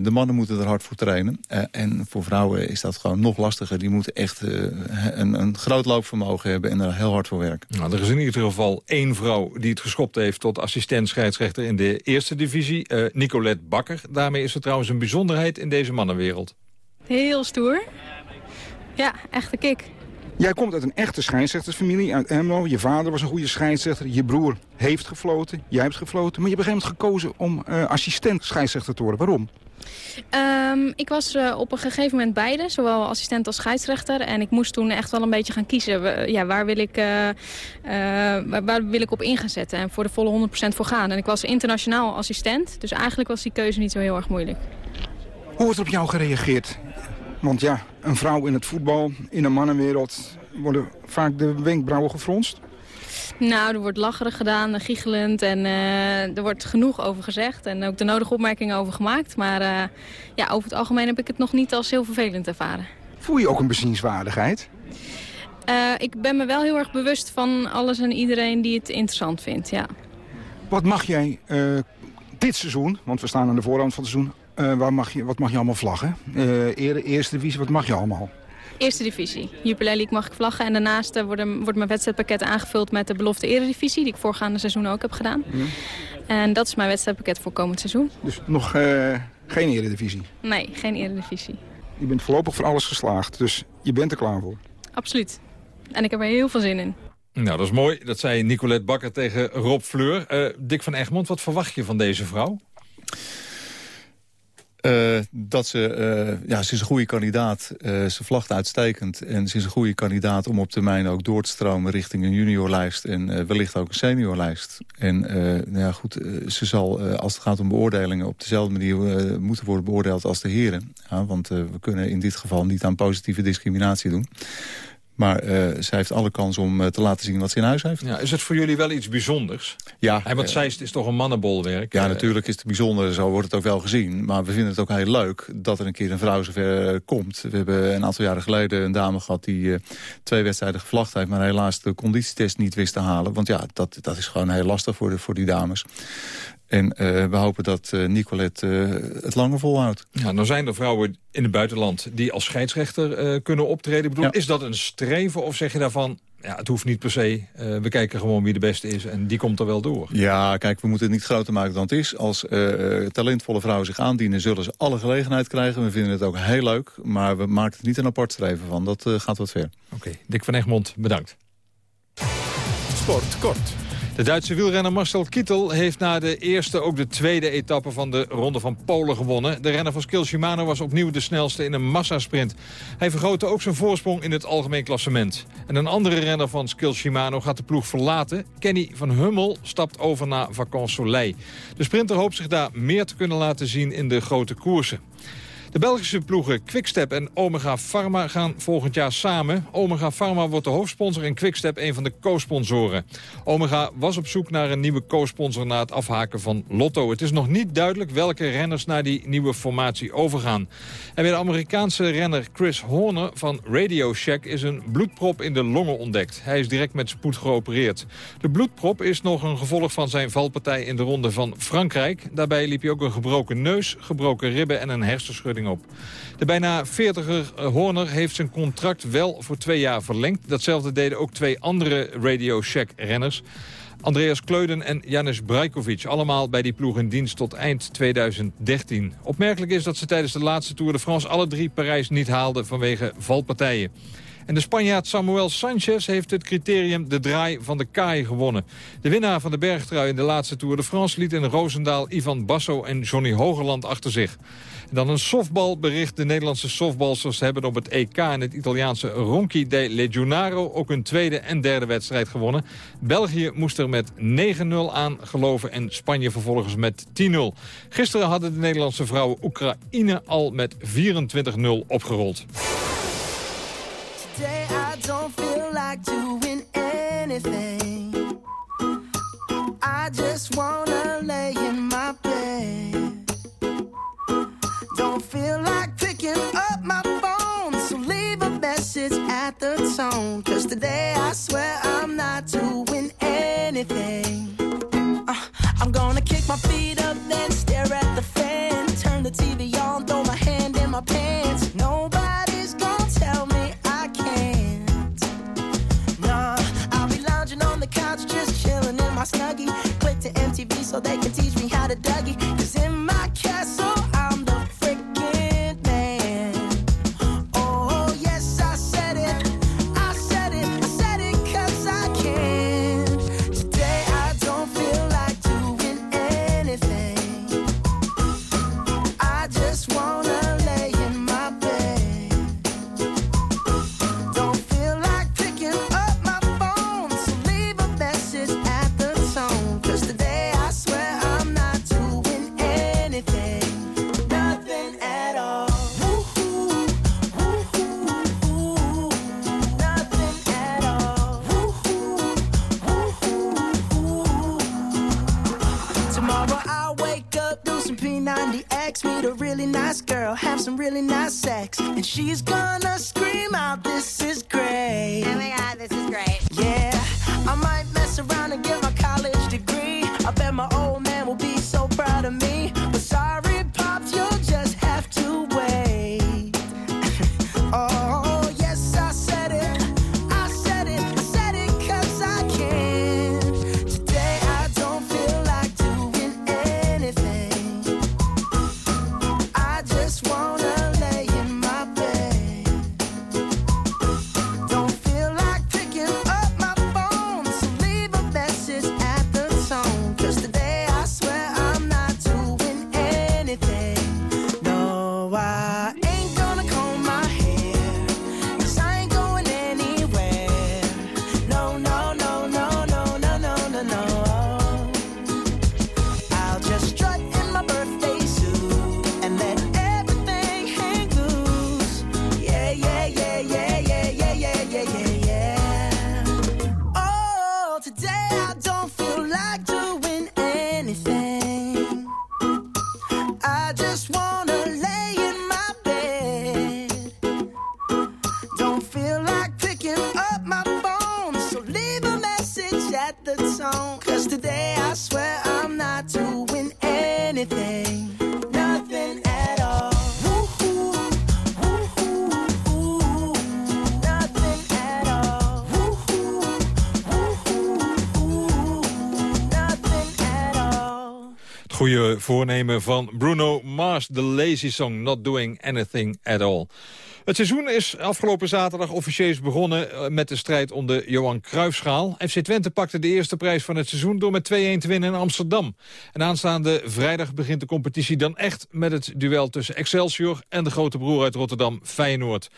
de mannen moeten er hard voor trainen. Uh, en voor vrouwen is dat gewoon nog lastiger. Die moeten echt uh, een, een groot loopvermogen hebben en er heel hard voor werken. Nou, er is in ieder geval één vrouw die het geschopt heeft tot assistent scheidsrechter in de eerste divisie. Uh, Nicolette Bakker. Daarmee is er trouwens een bijzonderheid in deze mannenwereld. Heel stoer. Ja, echte kick. Jij komt uit een echte scheidsrechtersfamilie uit Emlo. Je vader was een goede scheidsrechter. Je broer heeft gefloten. Jij hebt gefloten. Maar je hebt op een gegeven moment gekozen om uh, assistent scheidsrechter te worden. Waarom? Um, ik was uh, op een gegeven moment beide, zowel assistent als scheidsrechter. En ik moest toen echt wel een beetje gaan kiezen. Ja, waar, wil ik, uh, waar, wil ik op in zetten en voor de volle 100% voor gaan. En ik was internationaal assistent, dus eigenlijk was die keuze niet zo heel erg moeilijk. Hoe wordt op jou gereageerd? Want ja, een vrouw in het voetbal, in een mannenwereld... worden vaak de wenkbrauwen gefronst. Nou, er wordt lacherig gedaan, giechelend en uh, er wordt genoeg over gezegd. En ook de nodige opmerkingen over gemaakt. Maar uh, ja, over het algemeen heb ik het nog niet als heel vervelend ervaren. Voel je ook een bezienswaardigheid? Uh, ik ben me wel heel erg bewust van alles en iedereen die het interessant vindt, ja. Wat mag jij dit seizoen, want we staan aan de voorhand van het seizoen... waar mag je, wat mag je allemaal vlaggen? eerste divisie, wat mag je allemaal? Eerste divisie. Jupiler League mag ik vlaggen. En daarnaast uh, wordt, wordt mijn wedstrijdpakket aangevuld met de belofte eredivisie... die ik voorgaande seizoen ook heb gedaan. Mm. En dat is mijn wedstrijdpakket voor komend seizoen. Dus nog uh, geen eredivisie? Nee, geen eredivisie. Je bent voorlopig voor alles geslaagd, dus je bent er klaar voor? Absoluut. En ik heb er heel veel zin in. Nou, dat is mooi. Dat zei Nicolette Bakker tegen Rob Fleur. Uh, Dick van Egmond, wat verwacht je van deze vrouw? Uh, dat ze, uh, ja, ze is een goede kandidaat. Uh, ze vlacht uitstekend. En ze is een goede kandidaat om op termijn ook door te stromen richting een juniorlijst. En wellicht ook een seniorlijst. En nou ja, goed, ze zal, als het gaat om beoordelingen, op dezelfde manier moeten worden beoordeeld als de heren. Ja, want we kunnen in dit geval niet aan positieve discriminatie doen. Maar uh, zij heeft alle kans om uh, te laten zien wat ze in huis heeft. Ja, is het voor jullie wel iets bijzonders? Ja. En want zij is toch een mannenbolwerk? Ja, natuurlijk is het bijzonder. Zo wordt het ook wel gezien. Maar we vinden het ook heel leuk dat er een keer een vrouw zover komt. We hebben een aantal jaren geleden een dame gehad... die uh, twee wedstrijden gevlacht heeft... maar helaas de conditietest niet wist te halen. Want ja, dat, dat is gewoon heel lastig voor, de, voor die dames. En uh, we hopen dat uh, Nicolette uh, het langer volhoudt. Ja, nou zijn er vrouwen in het buitenland die als scheidsrechter kunnen optreden. Ik bedoel, ja. Is dat een streven of zeg je daarvan... Ja, het hoeft niet per se. we kijken gewoon wie de beste is en die komt er wel door. Ja, kijk, we moeten het niet groter maken dan het is. Als talentvolle vrouwen zich aandienen, zullen ze alle gelegenheid krijgen. We vinden het ook heel leuk, maar we maken er niet een apart streven van. Dat gaat wat ver. Oké, okay. Dick van Egmond, bedankt. Sport kort. De Duitse wielrenner Marcel Kittel heeft na de eerste ook de tweede etappe van de Ronde van Polen gewonnen. De renner van Skill Shimano was opnieuw de snelste in een massasprint. Hij vergrootte ook zijn voorsprong in het algemeen klassement. En een andere renner van Skill Shimano gaat de ploeg verlaten. Kenny van Hummel stapt over naar Vacances Soleil. De sprinter hoopt zich daar meer te kunnen laten zien in de grote koersen. De Belgische ploegen Quickstep en Omega Pharma gaan volgend jaar samen. Omega Pharma wordt de hoofdsponsor en Quickstep een van de co-sponsoren. Omega was op zoek naar een nieuwe co-sponsor na het afhaken van Lotto. Het is nog niet duidelijk welke renners naar die nieuwe formatie overgaan. En bij de Amerikaanse renner Chris Horner van Radio Shack is een bloedprop in de longen ontdekt. Hij is direct met spoed geopereerd. De bloedprop is nog een gevolg van zijn valpartij in de ronde van Frankrijk. Daarbij liep hij ook een gebroken neus, gebroken ribben en een hersenschudding op. De bijna 40er Horner heeft zijn contract wel voor twee jaar verlengd. Datzelfde deden ook twee andere Radio Shack-renners. Andreas Kleuden en Janis Brajkovic. Allemaal bij die ploeg in dienst tot eind 2013. Opmerkelijk is dat ze tijdens de laatste Tour de France... alle drie Parijs niet haalden vanwege valpartijen. En de Spanjaard Samuel Sanchez heeft het criterium de draai van de kaai gewonnen. De winnaar van de bergtrui in de laatste Tour de France liet in Roosendaal Ivan Basso en Johnny Hogerland achter zich. Dan een softbalbericht. De Nederlandse softballers hebben op het EK in het Italiaanse Ronchi de Legionaro ook een tweede en derde wedstrijd gewonnen. België moest er met 9-0 aan geloven en Spanje vervolgens met 10-0. Gisteren hadden de Nederlandse vrouwen Oekraïne al met 24-0 opgerold. I just feel like picking up my phone, so leave a message at the tone. Cause today I swear I'm not doing anything. Uh, I'm gonna kick my feet up, then stare at the fan. Turn the TV at the tone. Cause I swear I'm not anything. Nothing at all. Goede voornemen van Bruno Mars, de lazy song, Not Doing Anything At All. Het seizoen is afgelopen zaterdag officieus begonnen eh, met de strijd om de Johan Cruijffschaal. FC Twente pakte de eerste prijs van het seizoen door met 2-1 te winnen in Amsterdam. En aanstaande vrijdag begint de competitie dan echt met het duel tussen Excelsior en de grote broer uit Rotterdam, Feyenoord.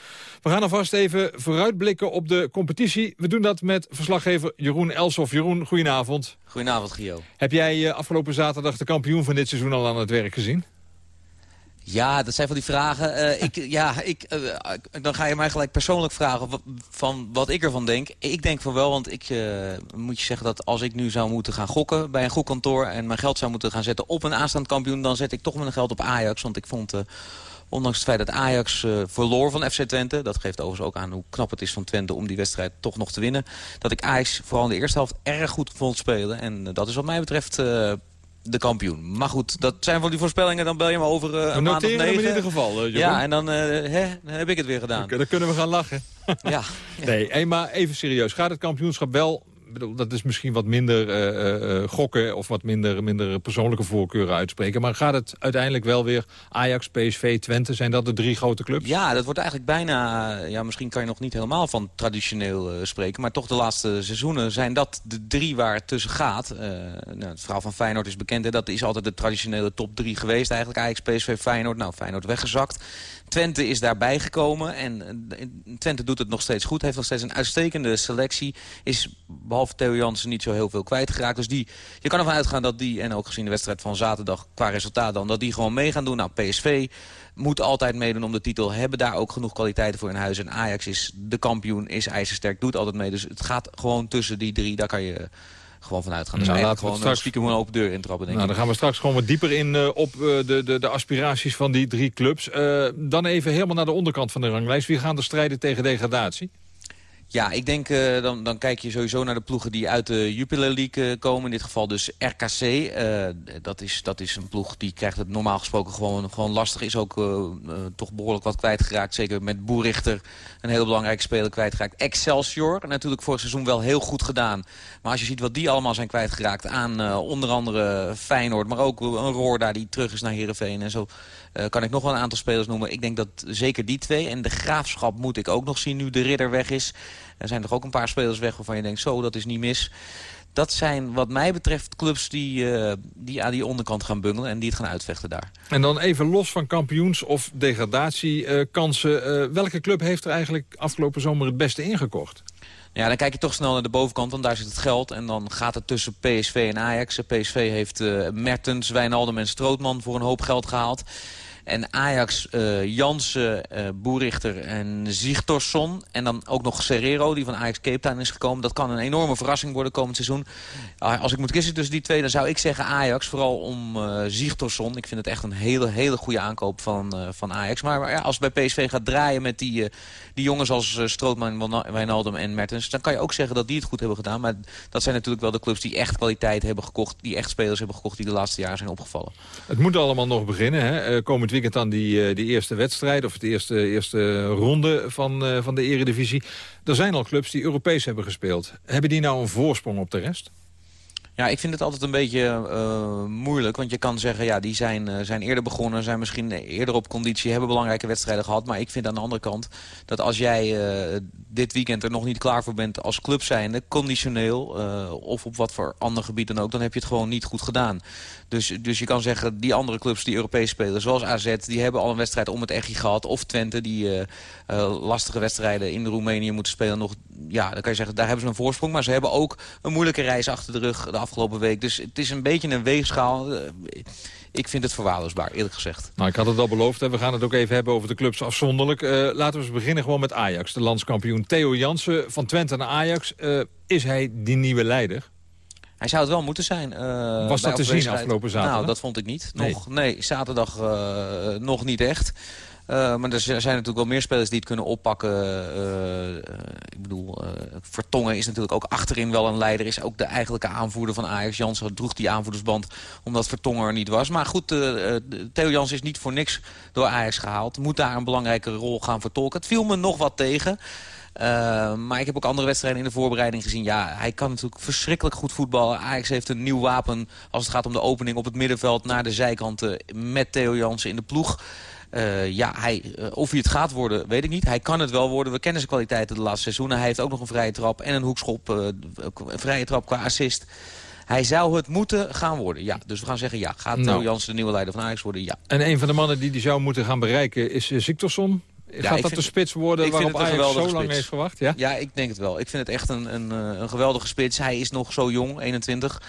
We gaan alvast even vooruitblikken op de competitie. We doen dat met verslaggever Jeroen Elsof. Jeroen, goedenavond. Goedenavond, Gio. Heb jij eh, afgelopen zaterdag de kampioen van dit seizoen al aan het werk gezien? Ja, dat zijn van die vragen. Eh, ik, ja, ik, eh, dan ga je mij gelijk persoonlijk vragen wat, van wat ik ervan denk. Ik denk van wel, want ik uh, moet je zeggen dat als ik nu zou moeten gaan gokken bij een gokkantoor... en mijn geld zou moeten gaan zetten op een aanstaand kampioen... dan zet ik toch mijn geld op Ajax. Want ik vond, ondanks het feit dat Ajax verloor van FC Twente... dat geeft overigens ook aan hoe knap het is van Twente om die wedstrijd toch nog te winnen... dat ik Ajax vooral in de eerste helft erg goed vond spelen. En dat is wat mij betreft de kampioen. Maar goed, dat zijn van die voorspellingen. Dan bel je me over uh, een maand of negen. in ieder geval, uh, Ja, en dan, uh, hè, dan heb ik het weer gedaan. Dan kunnen we gaan lachen. ja. Nee, hey, maar even serieus. Gaat het kampioenschap wel dat is misschien wat minder uh, uh, gokken... of wat minder, minder persoonlijke voorkeuren uitspreken. Maar gaat het uiteindelijk wel weer Ajax, PSV, Twente? Zijn dat de drie grote clubs? Ja, dat wordt eigenlijk bijna... Ja, misschien kan je nog niet helemaal van traditioneel spreken... maar toch de laatste seizoenen zijn dat de drie waar het tussen gaat. nou, het verhaal van Feyenoord is bekend. Hè? Dat is altijd de traditionele top drie geweest eigenlijk. Ajax, PSV, Feyenoord. Nou, Feyenoord weggezakt. Twente is daarbij gekomen en Twente doet het nog steeds goed. Heeft nog steeds een uitstekende selectie. Is behalve Theo Jansen niet zo heel veel kwijtgeraakt. Dus die, je kan ervan uitgaan dat die, en ook gezien de wedstrijd van zaterdag qua resultaat dan... dat die gewoon mee gaan doen. Nou, PSV moet altijd meedoen om de titel. Hebben daar ook genoeg kwaliteiten voor in huis. En Ajax is de kampioen, is ijzersterk, doet altijd mee. Dus het gaat gewoon tussen die drie. Daar kan je gewoon vanuit gaan. Dus nou, laten gewoon straks... stiekem een open deur intrappen, denk nou, Dan gaan we straks gewoon wat dieper in uh, op uh, de, de, de aspiraties van die drie clubs. Uh, dan even helemaal naar de onderkant van de ranglijst. Wie gaan er strijden tegen degradatie? Ja, ik denk, uh, dan, dan kijk je sowieso naar de ploegen die uit de Jupiler League uh, komen. In dit geval dus RKC. Uh, dat, is, dat is een ploeg die krijgt het normaal gesproken gewoon, gewoon lastig. Is ook toch behoorlijk wat kwijtgeraakt. Zeker met Boerichter, een heel belangrijke speler kwijtgeraakt. Excelsior, natuurlijk het seizoen wel heel goed gedaan. Maar als je ziet wat die allemaal zijn kwijtgeraakt aan onder andere Feyenoord. Maar ook een Roorda die terug is naar Heerenveen en zo. Kan ik nog wel een aantal spelers noemen. Ik denk dat zeker die twee. En de Graafschap moet ik ook nog zien nu de Ridder weg is. Er zijn toch ook een paar spelers weg waarvan je denkt, zo, dat is niet mis. Dat zijn wat mij betreft clubs die, uh, die aan die onderkant gaan bungelen en die het gaan uitvechten daar. En dan even los van kampioens- of degradatiekansen. Uh, welke club heeft er eigenlijk afgelopen zomer het beste ingekocht? Ja, dan kijk je toch snel naar de bovenkant, want daar zit het geld. En dan gaat het tussen PSV en Ajax. PSV heeft Mertens, Wijnaldum en Strootman voor een hoop geld gehaald. En Ajax, uh, Jansen, uh, Boerichter en Zichtorsson. En dan ook nog Serrero, die van Ajax Cape Town is gekomen. Dat kan een enorme verrassing worden komend seizoen. Uh, als ik moet kiezen tussen die twee, dan zou ik zeggen Ajax. Vooral om uh, Zichtorsson. Ik vind het echt een hele, hele goede aankoop van, van Ajax. Maar, maar ja, als bij PSV gaat draaien met die, die jongens als Strootman, Wijnaldum en Mertens... dan kan je ook zeggen dat die het goed hebben gedaan. Maar dat zijn natuurlijk wel de clubs die echt kwaliteit hebben gekocht. Die echt spelers hebben gekocht die de laatste jaren zijn opgevallen. Het moet allemaal nog beginnen, hè? komend weekend dan die, die eerste wedstrijd... of de eerste, eerste ronde van, uh, van de eredivisie. Er zijn al clubs die Europees hebben gespeeld. Hebben die nou een voorsprong op de rest? Ja, ik vind het altijd een beetje uh, moeilijk. Want je kan zeggen, ja, die zijn, zijn eerder begonnen... zijn misschien eerder op conditie, hebben belangrijke wedstrijden gehad. Maar ik vind aan de andere kant dat als jij dit weekend er nog niet klaar voor bent... als club zijnde, conditioneel of op wat voor ander gebied dan ook... dan heb je het gewoon niet goed gedaan. Dus, dus je kan zeggen, die andere clubs die Europees spelen, zoals AZ... die hebben al een wedstrijd om het echi gehad. Of Twente, die uh, uh, lastige wedstrijden in Roemenië moeten spelen. Nog, ja, dan kan je zeggen, daar hebben ze een voorsprong. Maar ze hebben ook een moeilijke reis achter de rug de afgelopen week. Dus het is een beetje een weegschaal. Uh, ik vind het verwaarloosbaar, eerlijk gezegd. Nou, ik had het al beloofd. Hè. We gaan het ook even hebben over de clubs afzonderlijk. Laten we eens beginnen gewoon met Ajax, de landskampioen. Theo Jansen van Twente naar Ajax. Is hij die nieuwe leider? Hij zou het wel moeten zijn. Uh, Was dat te zien afgelopen zaterdag? Nou, dat vond ik niet. Nog, nee. nee zaterdag uh, nog niet echt. Uh, maar er zijn natuurlijk wel meer spelers die het kunnen oppakken. Uh, ik bedoel, uh, Vertongen is natuurlijk ook achterin wel een leider. Is ook de eigenlijke aanvoerder van Ajax. Jansen droeg die aanvoerdersband omdat Vertongen er niet was. Maar goed, Theo Jans is niet voor niks door Ajax gehaald. Moet daar een belangrijke rol gaan vertolken. Het viel me nog wat tegen. Uh, maar ik heb ook andere wedstrijden in de voorbereiding gezien. Ja, hij kan natuurlijk verschrikkelijk goed voetballen. Ajax heeft een nieuw wapen als het gaat om de opening op het middenveld... naar de zijkanten met Theo Jansen in de ploeg. Uh, ja, hij, uh, of hij het gaat worden, weet ik niet. Hij kan het wel worden. We kennen zijn kwaliteiten de laatste seizoenen. Hij heeft ook nog een vrije trap en een hoekschop. Een vrije trap qua assist. Hij zou het moeten gaan worden, ja. Dus we gaan zeggen ja. Gaat nou. Theo Jansen de nieuwe leider van Ajax worden? Ja. En een van de mannen die die zou moeten gaan bereiken is Ja, Gaat dat de spits worden waarop Ajax zo lang heeft gewacht? Ja? ja, ik denk het wel. Ik vind het echt een, een, een geweldige spits. Hij is nog zo jong, 21.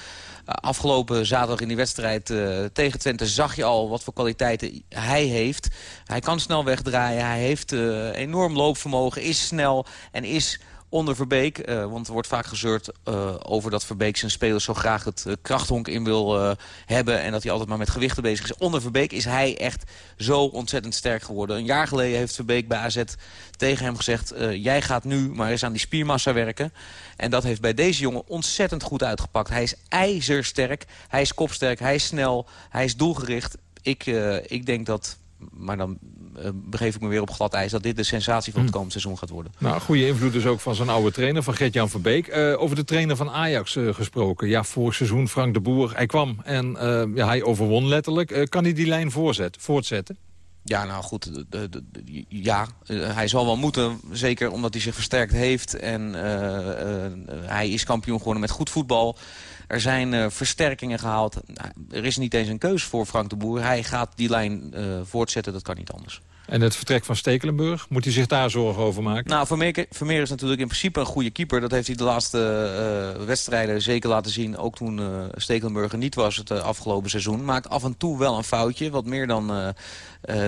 Uh, afgelopen zaterdag in die wedstrijd uh, tegen Twente zag je al wat voor kwaliteiten hij heeft. Hij kan snel wegdraaien, hij heeft uh, enorm loopvermogen, is snel en is onder Verbeek. Uh, want er wordt vaak gezeurd uh, over dat Verbeek zijn spelers zo graag het uh, krachthonk in wil hebben. En dat hij altijd maar met gewichten bezig is. Onder Verbeek is hij echt zo ontzettend sterk geworden. Een jaar geleden heeft Verbeek bij AZ tegen hem gezegd... jij gaat nu maar eens aan die spiermassa werken. En dat heeft bij deze jongen ontzettend goed uitgepakt. Hij is ijzersterk, hij is kopsterk, hij is snel, hij is doelgericht. Ik, ik denk dat maar dan uh, begeef ik me weer op glad ijs... dat dit de sensatie van het komend seizoen gaat worden. Nou, goede invloed dus ook van zijn oude trainer, van Gert-Jan Verbeek. Uh, over de trainer van Ajax uh, gesproken. Ja, vorig seizoen Frank de Boer, hij kwam en ja, hij overwon letterlijk. kan hij die lijn voorzet, voortzetten? Ja, nou goed, ja, hij zal wel moeten. Zeker omdat hij zich versterkt heeft. En hij is kampioen geworden met goed voetbal. Er zijn versterkingen gehaald. Nou, er is niet eens een keus voor Frank de Boer. Hij gaat die lijn voortzetten, dat kan niet anders. En het vertrek van Stekelenburg, moet hij zich daar zorgen over maken? Nou, Vermeer, is natuurlijk in principe een goede keeper. Dat heeft hij de laatste uh, wedstrijden zeker laten zien. Ook toen uh, Stekelenburg er niet was het afgelopen seizoen. Maakt af en toe wel een foutje, wat meer dan,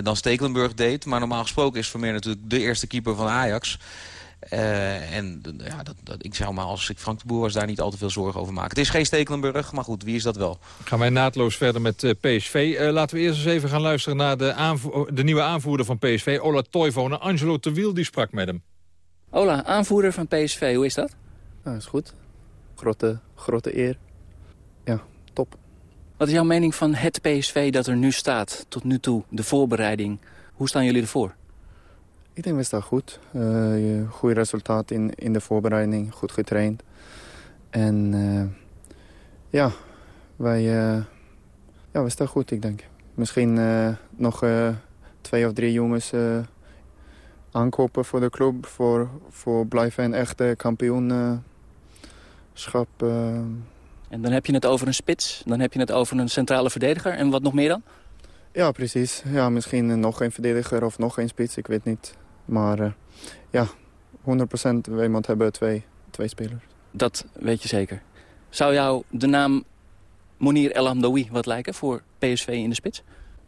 dan Stekelenburg deed. Maar normaal gesproken is Vermeer natuurlijk de eerste keeper van Ajax. Uh, en ja, dat, dat, ik zou maar als ik Frank de Boer was daar niet al te veel zorgen over maken. Het is geen Stekelenburg, maar goed, wie is dat wel? Gaan wij naadloos verder met uh, PSV. Uh, laten we eerst eens even gaan luisteren naar de, de nieuwe aanvoerder van PSV, Ola Toivonen. Angelo Terwiel, die sprak met hem. Ola, aanvoerder van PSV, hoe is dat? Nou, is goed. Grote, grote eer. Ja, top. Wat is jouw mening van het PSV dat er nu staat, tot nu toe, de voorbereiding? Hoe staan jullie ervoor? Ik denk we staan goed. Uh, goede resultaat in, in de voorbereiding, goed getraind. En uh, ja, wij uh, ja, we staan goed, ik denk. Misschien nog twee of drie jongens aankopen voor de club. Voor, voor blijven een echte kampioenschap. En dan heb je het over een spits, dan heb je het over een centrale verdediger. En wat nog meer dan? Ja, precies. Ja, misschien nog een verdediger of nog een spits, ik weet niet. Maar uh, ja, 100% Weemond hebben twee, twee spelers. Dat weet je zeker. Zou jou de naam Monir El Hamdoui wat lijken voor PSV in de spits?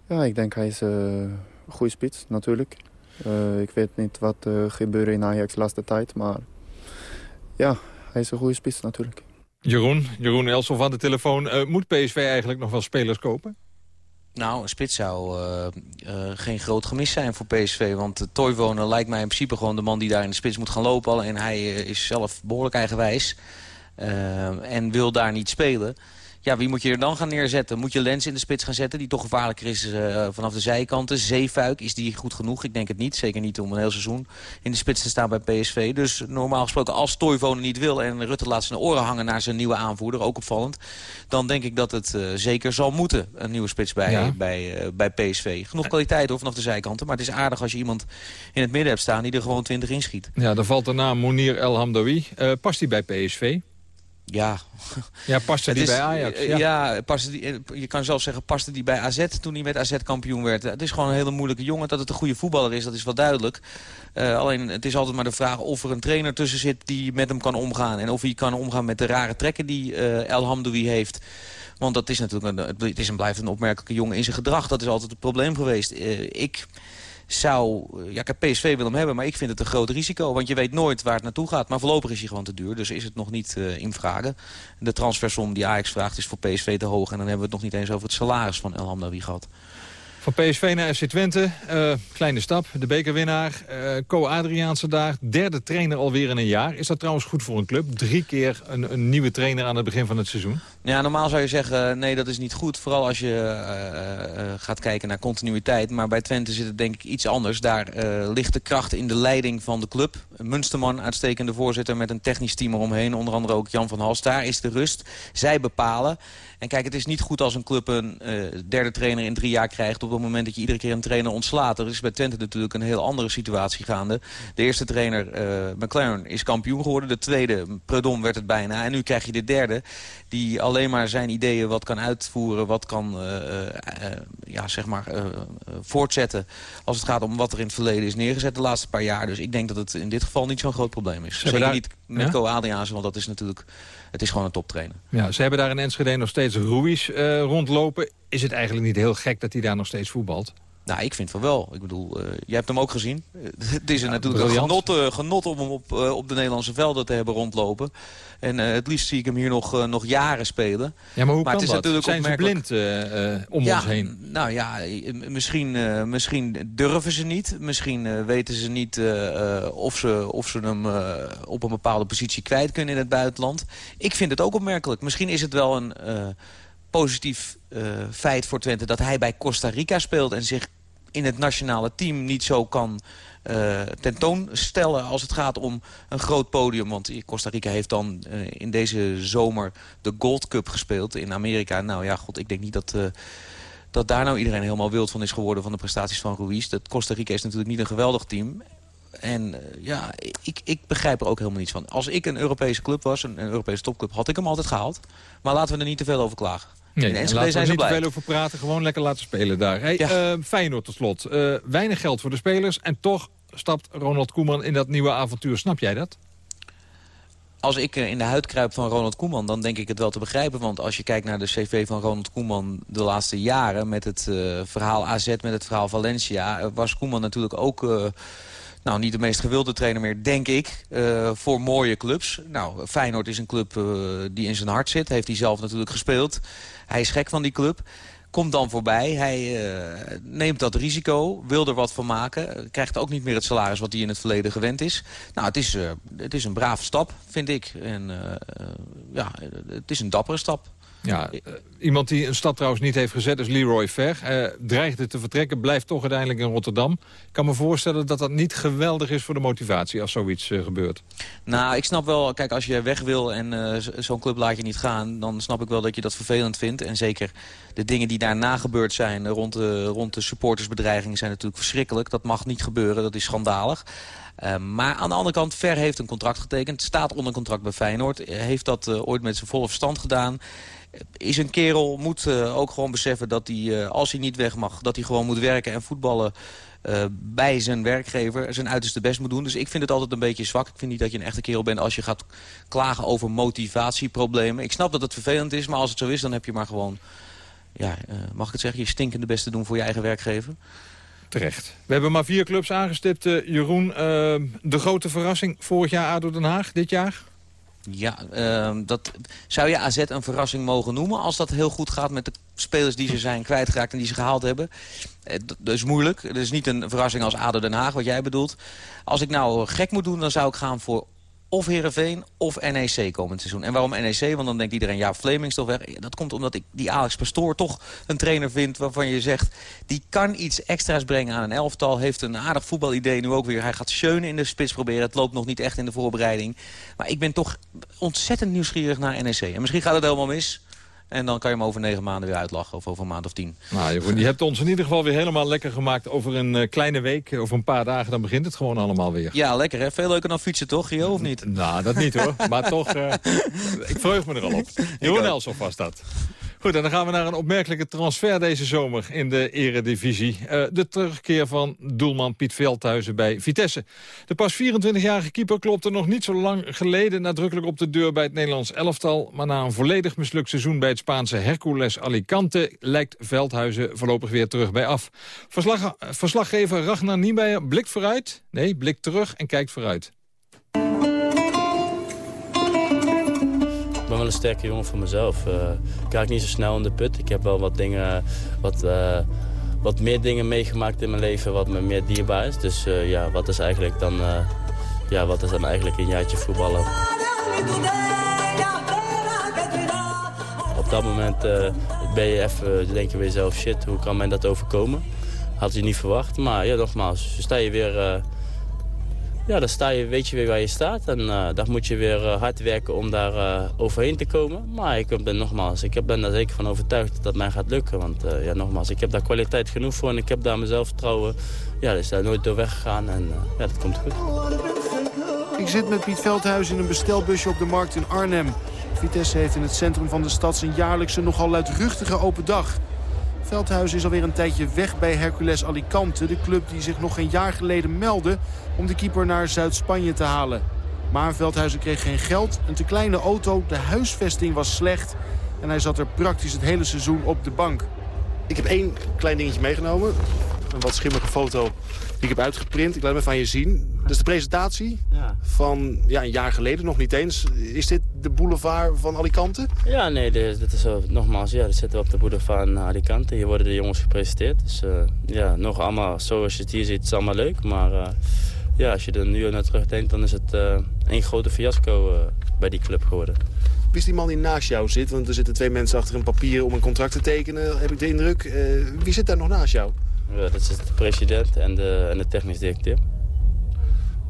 Ja, ik denk hij is uh, een goede spits, natuurlijk. Uh, ik weet niet wat uh, gebeurt in Ajax de laatste tijd, maar ja, hij is een goede spits natuurlijk. Jeroen, Jeroen Elsof aan de telefoon. moet PSV eigenlijk nog wel spelers kopen? Nou, een spits zou uh, uh, geen groot gemis zijn voor PSV. Want uh, Toivonen lijkt mij in principe gewoon de man die daar in de spits moet gaan lopen. Alleen hij is zelf behoorlijk eigenwijs. en wil daar niet spelen. Ja, wie moet je er dan gaan neerzetten? Moet je Lens in de spits gaan zetten, die toch gevaarlijker is uh, vanaf de zijkanten? Zeefuik, is die goed genoeg? Ik denk het niet. Zeker niet om een heel seizoen in de spits te staan bij PSV. Dus normaal gesproken, als Toivonen niet wil... en Rutte laat zijn oren hangen naar zijn nieuwe aanvoerder, ook opvallend... dan denk ik dat het uh, zeker zal moeten, een nieuwe spits bij, ja. bij, uh, bij PSV. Genoeg kwaliteit hoor, vanaf de zijkanten. Maar het is aardig als je iemand in het midden hebt staan... die er gewoon 20 inschiet. Ja, dan valt de naam Monir El Hamdawi. past hij bij PSV? Ja. Ja, paste die is, bij Ajax? Ja, ja paste die, je kan zelfs zeggen, paste die bij AZ toen hij met AZ kampioen werd. Het is gewoon een hele moeilijke jongen. Dat het een goede voetballer is, dat is wel duidelijk. Uh, alleen, het is altijd maar de vraag of er een trainer tussen zit die met hem kan omgaan. En of hij kan omgaan met de rare trekken die uh, El Hamdoui heeft. Want dat is natuurlijk een, het is en blijft een opmerkelijke jongen in zijn gedrag. Dat is altijd het probleem geweest. Uh, ik zou... Ja, ik PSV wil hem hebben, maar ik vind het een groot risico. Want je weet nooit waar het naartoe gaat. Maar voorlopig is hij gewoon te duur, dus is het nog niet uh, in vragen. De transfersom die Ajax vraagt is voor PSV te hoog. En dan hebben we het nog niet eens over het salaris van El Hamdawi gehad. Van PSV naar FC Twente, eh, kleine stap. De bekerwinnaar, uh, Co Adriaanse daar, derde trainer alweer in een jaar. Is dat trouwens goed voor een club? Drie keer een, een nieuwe trainer aan het begin van het seizoen? Ja, normaal zou je zeggen, nee, dat is niet goed. Vooral als je gaat kijken naar continuïteit. Maar bij Twente zit het denk ik iets anders. Daar ligt de kracht in de leiding van de club. Munsterman, uitstekende voorzitter met een technisch team eromheen. Onder andere ook Jan van Hals. Daar is de rust. Zij bepalen. En kijk, het is niet goed als een club een derde trainer in drie jaar krijgt... op het moment dat je iedere keer een trainer ontslaat. Er is bij Twente natuurlijk een heel andere situatie gaande. De eerste trainer, McLaren, is kampioen geworden. De tweede, Predom, werd het bijna. En nu krijg je de derde, die alleen maar zijn ideeën wat kan uitvoeren, wat kan uh, uh, ja, zeg maar, uh, voortzetten als het gaat om wat er in het verleden is neergezet de laatste paar jaar. Dus ik denk dat het in dit geval niet zo'n groot probleem is. Zeker niet met? Co Adriaanse, want dat is natuurlijk, het is gewoon een toptrainer. Ja, ze hebben daar in Enschede nog steeds Ruiz rondlopen. Is het eigenlijk niet heel gek dat hij daar nog steeds voetbalt? Nou, ik vind van wel. Ik bedoel, uh, jij hebt hem ook gezien. het is ja, natuurlijk een genot, uh, genot om hem op, uh, op de Nederlandse velden te hebben rondlopen. En het liefst zie ik hem hier nog, nog jaren spelen. Ja, maar hoe maar kan het is dat? Natuurlijk Zijn opmerkelijk... ze blind om ja, ons heen? Nou ja, misschien, misschien durven ze niet. Misschien weten ze niet of, ze, of ze hem op een bepaalde positie kwijt kunnen in het buitenland. Ik vind het ook opmerkelijk. Misschien is het wel een positief uh, feit voor Twente... dat hij bij Costa Rica speelt en zich in het nationale team niet zo kan uh, tentoonstellen als het gaat om een groot podium. Want Costa Rica heeft dan uh, in deze zomer de Gold Cup gespeeld in Amerika. Nou ja, god, ik denk niet dat... Uh, dat daar nou iedereen helemaal wild van is geworden van de prestaties van Ruiz. Dat Costa Rica is natuurlijk niet een geweldig team. En ja, ik, ik begrijp er ook helemaal niets van. Als ik een Europese club was, een, een Europese topclub, had ik hem altijd gehaald. Maar laten we er niet te veel over klagen. Nee, en laten we er niet te veel over praten. Gewoon lekker laten spelen daar. Hey, ja. uh, Feyenoord tot slot. Uh, weinig geld voor de spelers. En toch stapt Ronald Koeman in dat nieuwe avontuur. Snap jij dat? Als ik in de huid kruip van Ronald Koeman, dan denk ik het wel te begrijpen. Want als je kijkt naar de cv van Ronald Koeman de laatste jaren... met het uh, verhaal AZ, met het verhaal Valencia... was Koeman natuurlijk ook... Nou, niet de meest gewilde trainer meer, denk ik, uh, voor mooie clubs. Nou, Feyenoord is een club uh, die in zijn hart zit. Heeft hij zelf natuurlijk gespeeld. Hij is gek van die club. Komt dan voorbij. Hij uh, neemt dat risico. Wil er wat van maken. Krijgt ook niet meer het salaris wat hij in het verleden gewend is. Nou, het is, het is een brave stap, vind ik. En ja, het is een dappere stap. Ja, uh, iemand die een stap trouwens niet heeft gezet is Leroy Ver. Uh, dreigde te vertrekken, blijft toch uiteindelijk in Rotterdam. Ik kan me voorstellen dat dat niet geweldig is voor de motivatie als zoiets uh, gebeurt. Nou, ik snap wel, kijk, als je weg wil en zo'n club laat je niet gaan... dan snap ik wel dat je dat vervelend vindt. En zeker de dingen die daarna gebeurd zijn rond de, rond de supportersbedreigingen zijn natuurlijk verschrikkelijk. Dat mag niet gebeuren, dat is schandalig. Maar aan de andere kant, Ver heeft een contract getekend. Staat onder contract bij Feyenoord. Heeft dat ooit met zijn volle verstand gedaan is een kerel, moet uh, ook gewoon beseffen dat hij, uh, als hij niet weg mag... dat hij gewoon moet werken en voetballen uh, bij zijn werkgever. Zijn uiterste best moet doen. Dus ik vind het altijd een beetje zwak. Ik vind niet dat je een echte kerel bent als je gaat klagen over motivatieproblemen. Ik snap dat het vervelend is, maar als het zo is... dan heb je maar gewoon, ja, mag ik het zeggen... je stinkende best te doen voor je eigen werkgever. Terecht. We hebben maar vier clubs aangestipt. Jeroen, de grote verrassing vorig jaar ADO Den Haag, dit jaar? Ja, uh, dat zou je AZ een verrassing mogen noemen... als dat heel goed gaat met de spelers die ze zijn kwijtgeraakt en die ze gehaald hebben. Dat is moeilijk. Het is niet een verrassing als ADO Den Haag, wat jij bedoelt. Als ik nou gek moet doen, dan zou ik gaan voor of Heerenveen of NEC komend seizoen. En waarom NEC? Want dan denkt iedereen, ja, Flemings toch weg. Dat komt omdat ik die Alex Pastoor toch een trainer vind... waarvan je zegt, die kan iets extra's brengen aan een elftal. Heeft een aardig voetbalidee nu ook weer. Hij gaat Schöne in de spits proberen. Het loopt nog niet echt in de voorbereiding. Maar ik ben toch ontzettend nieuwsgierig naar NEC. En misschien gaat het helemaal mis... En dan kan je hem over negen maanden weer uitlachen. Of over een maand of tien. Nou, Jeroen, je hebt ons in ieder geval weer helemaal lekker gemaakt. Over een uh, kleine week, over een paar dagen, dan begint het gewoon allemaal weer. Ja, lekker hè? Veel leuker dan fietsen toch, Gio, of niet? Nou, dat niet hoor. maar toch, uh, ik vreug me er al op. Jeroen Elsof was dat. Goed, en dan gaan we naar een opmerkelijke transfer deze zomer in de eredivisie. Uh, de terugkeer van doelman Piet Veldhuizen bij Vitesse. De pas 24-jarige keeper klopte nog niet zo lang geleden nadrukkelijk op de deur bij het Nederlands elftal. Maar na een volledig mislukt seizoen bij het Spaanse Hercules Alicante lijkt Veldhuizen voorlopig weer terug bij af. Verslag, verslaggever Ragnar Niemeyer blikt vooruit, nee, blikt terug en kijkt vooruit. Een sterke jongen voor mezelf. Uh, ik kijk niet zo snel in de put. Ik heb wel wat dingen wat, uh, wat meer dingen meegemaakt in mijn leven wat me meer dierbaar is. Dus eh, ja, wat is eigenlijk dan, eh, ja, wat is dan eigenlijk een jaartje voetballen? Op dat moment eh, ben je even, denk je bij jezelf, shit, hoe kan mij dat overkomen? Had je niet verwacht, maar ja, nogmaals, sta je weer... eh, ja, dan sta je, weet je weer waar je staat. En uh, dan moet je weer uh, hard werken om daar uh, overheen te komen. Maar ik ben nogmaals, ik ben daar zeker van overtuigd dat mij gaat lukken. Want ja, nogmaals, ik heb daar kwaliteit genoeg voor en ik heb daar mezelf vertrouwen. Ja, dus daar nooit door weggegaan en ja, dat komt goed. Ik zit met Piet Veldhuis in een bestelbusje op de markt in Arnhem. Vitesse heeft in het centrum van de stad zijn jaarlijkse nogal luidruchtige open dag. Veldhuis is alweer een tijdje weg bij Hercules Alicante. De club die zich nog een jaar geleden meldde om de keeper naar Zuid-Spanje te halen. Maar Veldhuizen kreeg geen geld, een te kleine auto, de huisvesting was slecht... en hij zat er praktisch het hele seizoen op de bank. Ik heb één klein dingetje meegenomen. Een wat schimmige foto ik heb uitgeprint. Ik laat hem even aan je zien. Dat is de presentatie Ja. van ja, een jaar geleden, nog niet eens. Is dit de boulevard van Alicante? Ja, nee, dit, dit is nogmaals, ja, dit zitten we op de boulevard van Alicante. Hier worden de jongens gepresenteerd. Dus eh, ja, nog allemaal, zoals je het hier ziet, is allemaal leuk. Maar eh, ja, als je er nu naar terugdenkt, dan is het eh één grote fiasco bij die club geworden. Wie is die man die naast jou zit? Want er zitten twee mensen achter een papier om een contract te tekenen, heb ik de indruk. Wie zit daar nog naast jou? Ja, dat is de president en de, en de technisch directeur.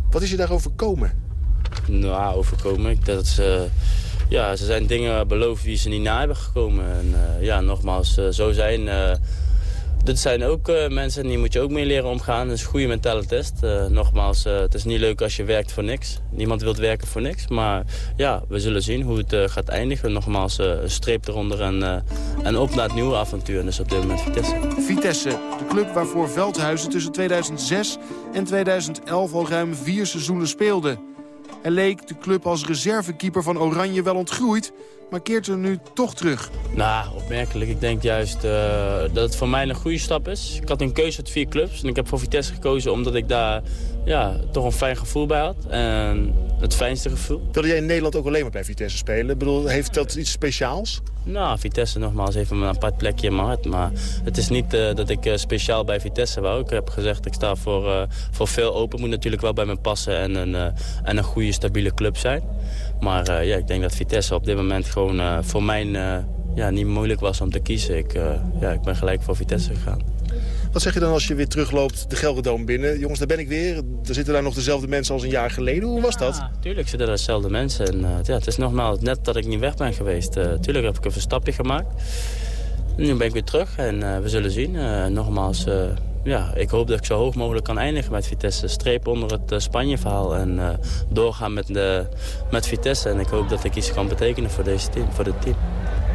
Wat is je daarover komen? Nou, overkomen. Ik, dat ze, ja, ze zijn dingen beloofd die ze niet na hebben gekomen. En eh, ja, nogmaals, eh, zo zijn... dit zijn ook eh, mensen, die moet je ook mee leren omgaan. Dat is een goede mentale test. Eh, nogmaals, eh, het is niet leuk als je werkt voor niks. Niemand wil werken voor niks. Maar ja, we zullen zien hoe het gaat eindigen. Nogmaals, een streep eronder en, en op naar het nieuwe avontuur. En dus op dit moment Vitesse. Vitesse, de club waarvoor Veldhuizen tussen 2006 en 2011 al ruim vier seizoenen speelde. Er leek de club als reservekeeper van Oranje wel ontgroeid, maar keert er nu toch terug. Nou, opmerkelijk. Ik denk juist eh, dat het voor mij een goede stap is. Ik had een keuze uit vier clubs en ik heb voor Vitesse gekozen omdat ik daar ja, toch een fijn gevoel bij had. En het fijnste gevoel. Wilde jij in Nederland ook alleen maar bij Vitesse spelen? Ik bedoel, heeft dat iets speciaals? Nou, Vitesse nogmaals heeft een apart plekje in mijn hart. Maar het is niet eh, dat ik eh, speciaal bij Vitesse wou. Ik heb gezegd, ik sta voor, eh, voor veel open. Moet natuurlijk wel bij me passen en een, eh, en een goede, stabiele club zijn. Maar eh, ja, ik denk dat Vitesse op dit moment gewoon eh, voor mij eh, ja, niet moeilijk was om te kiezen. Ik, eh, ja, ik ben gelijk voor Vitesse gegaan. Wat zeg je dan als je weer terugloopt de Gelderdoom binnen? Jongens, daar ben ik weer. Er zitten daar nog dezelfde mensen als een jaar geleden. Hoe was dat? Tuurlijk zitten er dezelfde mensen. En, eh, ja, het is nogmaals net dat ik niet weg ben geweest. Eh, tuurlijk heb ik een verstapje gemaakt. Nu ben ik weer terug en eh, we zullen zien. Eh, nogmaals, eh, ja, ik hoop dat ik zo hoog mogelijk kan eindigen met Vitesse. Streep onder het eh, Spanje-verhaal en eh, doorgaan met, de, met Vitesse. En ik hoop dat ik iets kan betekenen voor, deze team, voor dit team.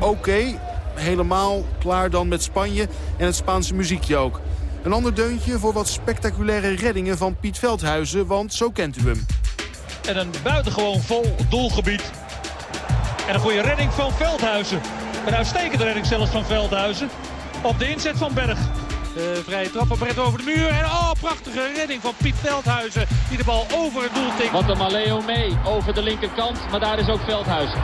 Oké, helemaal klaar dan met Spanje en het Spaanse muziekje ook. Een ander deuntje voor wat spectaculaire reddingen van Piet Veldhuizen, want zo kent u hem. En een buitengewoon vol doelgebied. En een goede redding van Veldhuizen. Een uitstekende redding zelfs van Veldhuizen. Op de inzet van Berg. De vrije trap Brett over de muur. En oh, prachtige redding van Piet Veldhuizen. Die de bal over het doel tikt. Want de Maleo mee over de linkerkant. Maar daar is ook Veldhuizen.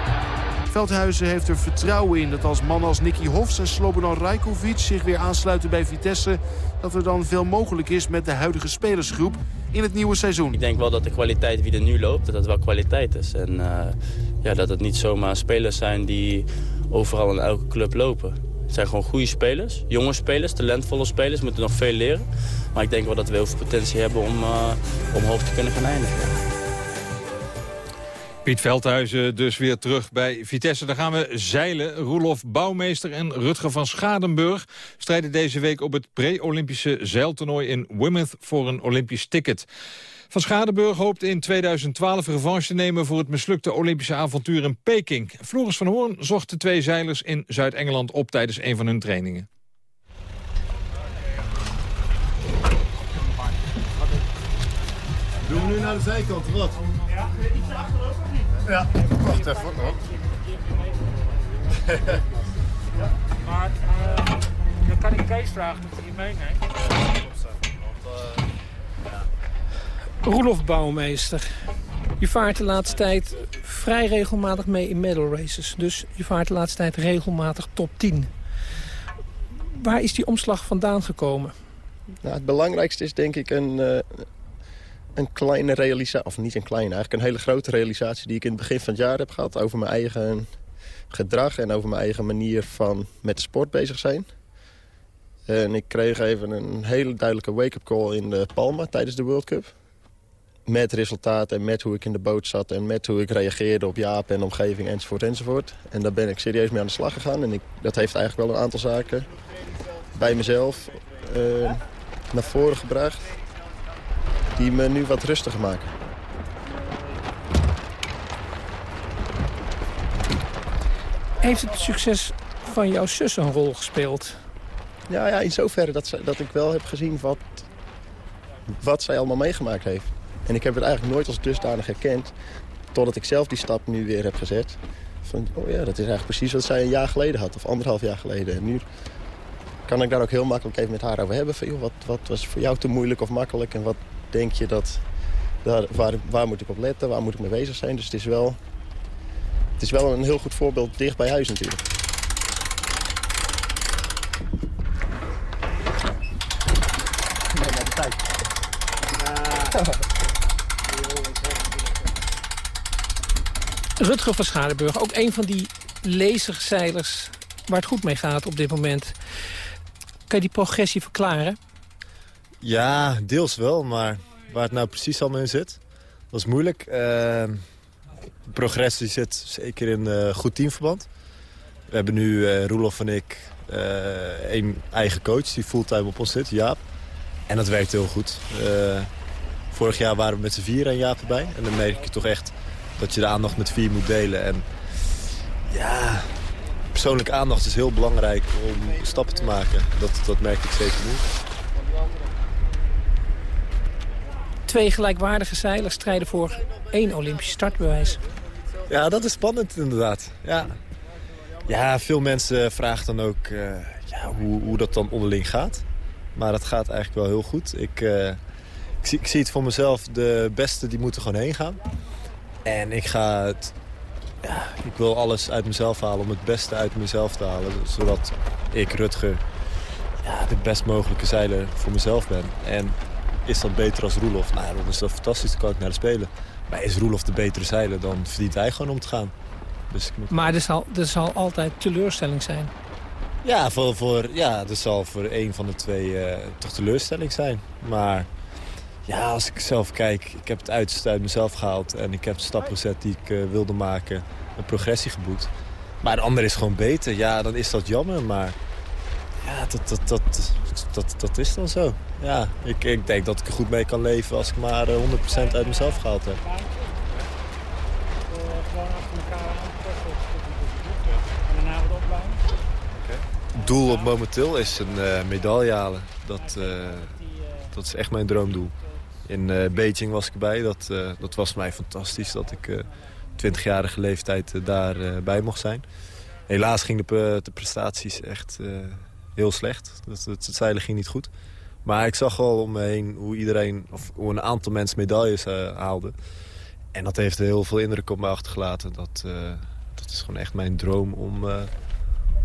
Veldhuizen heeft er vertrouwen in dat als mannen als Nicky Hofs en Slobodan Rajkovic zich weer aansluiten bij Vitesse... dat er dan veel mogelijk is met de huidige spelersgroep in het nieuwe seizoen. Ik denk wel dat de kwaliteit wie er nu loopt, dat dat wel kwaliteit is. En eh, ja, dat het niet zomaar spelers zijn die overal in elke club lopen. Het zijn gewoon goede spelers, jonge spelers, talentvolle spelers, moeten nog veel leren. Maar ik denk wel dat we heel veel potentie hebben om, uh, om hoog te kunnen gaan eindigen. Piet Veldhuizen dus weer terug bij Vitesse. Dan gaan we zeilen. Roelof Bouwmeester en Rutger van Schadenburg strijden deze week op het pre-Olympische zeiltoernooi in Weymouth voor een Olympisch ticket. Van Schadenburg hoopt in 2012 revanche te nemen voor het mislukte Olympische avontuur in Peking. Floris van Hoorn zocht de twee zeilers in Zuid-Engeland op tijdens een van hun trainingen. Doen we nu naar de zijkant, wat? Ja, iets achterop of niet? Ja, wacht even hoor. Maar uh, dan kan ik Kees vragen of hij je meeneemt. Roelof Bouwmeester. Je vaart de laatste tijd vrij regelmatig mee in medal races. Dus je vaart de laatste tijd regelmatig top 10. Waar is die omslag vandaan gekomen? Nou, het belangrijkste is denk ik een, uh, een kleine realisatie, of niet een kleine, eigenlijk een hele grote realisatie die ik in het begin van het jaar heb gehad over mijn eigen gedrag en over mijn eigen manier van met de sport bezig zijn. En ik kreeg even een hele duidelijke wake-up call in de Palma tijdens de World Cup. Met resultaten en met hoe ik in de boot zat en met hoe ik reageerde op Jaap en omgeving enzovoort enzovoort. En daar ben ik serieus mee aan de slag gegaan. En ik, dat heeft eigenlijk wel een aantal zaken bij mezelf uh, naar voren gebracht die me nu wat rustiger maken. Heeft het succes van jouw zus een rol gespeeld? Ja, ja in zoverre dat, ze, dat ik wel heb gezien wat, wat zij allemaal meegemaakt heeft. En ik heb het eigenlijk nooit als dusdanig herkend... totdat ik zelf die stap nu weer heb gezet. Van, oh ja, dat is eigenlijk precies wat zij een jaar geleden had. Of anderhalf jaar geleden. En nu kan ik daar ook heel makkelijk even met haar over hebben. Van, wat, wat was voor jou te moeilijk of makkelijk? En wat denk je dat... Daar, waar, waar moet ik op letten? Waar moet ik mee bezig zijn? Dus het is wel, het is wel een heel goed voorbeeld dicht bij huis natuurlijk. Rutger van Schadeburg, ook een van die laserzeilers waar het goed mee gaat op dit moment. Kan je die progressie verklaren? Ja, deels wel, maar waar het nou precies allemaal in zit, dat is moeilijk. Uh, progressie zit zeker in uh, goed teamverband. We hebben nu uh, Roelof en ik een eigen coach die fulltime op ons zit, Jaap. En dat werkt heel goed. vorig jaar waren we met z'n vier en Jaap erbij. En dan merk je toch echt dat je de aandacht met vier moet delen. En ja, persoonlijke aandacht is heel belangrijk om stappen te maken. Dat, dat merk ik zeker nu. Twee gelijkwaardige zeilers strijden voor één Olympisch startbewijs. Ja, dat is spannend inderdaad. Ja, ja veel mensen vragen dan ook uh, ja, hoe, hoe dat dan onderling gaat. Maar dat gaat eigenlijk wel heel goed. Ik, uh, ik, zie, ik zie het voor mezelf, de beste die moeten gewoon heen gaan. En ik ga het... Ja, ik wil alles uit mezelf halen om het beste uit mezelf te halen. Zodat ik, Rutger, ja, de best mogelijke zeiler voor mezelf ben. En is dat beter als Roelof? Nou, dan is dat fantastisch, dan kan ik naar de Spelen. Maar is Roelof de betere zeiler, dan verdient hij gewoon om te gaan. Dus moet... Maar er zal, er zal altijd teleurstelling zijn. Ja, voor, voor, ja, er zal voor een van de twee uh, toch teleurstelling zijn. Maar ja, als ik zelf kijk, ik heb het uiterste uit mezelf gehaald. En ik heb de stap gezet die ik uh, wilde maken. Een progressie geboekt. Maar de ander is gewoon beter. Ja, dan is dat jammer. Maar ja, dat, dat, dat, dat, dat is dan zo. Ja, ik, ik denk dat ik er goed mee kan leven als ik maar 100% uit mezelf gehaald heb. Doel op momenteel is een uh, medaille halen. Dat, uh, dat is echt mijn droomdoel. In uh, Beijing was ik erbij. Dat, dat was mij fantastisch dat ik 20-jarige leeftijd daarbij bij mocht zijn. Helaas ging de, prestaties echt heel slecht. Het, het, zeilen ging niet goed. Maar ik zag wel om me heen hoe iedereen, of hoe een aantal mensen medailles uh, haalden. En dat heeft heel veel indruk op me achtergelaten. Dat, uh, dat is gewoon echt mijn droom om uh,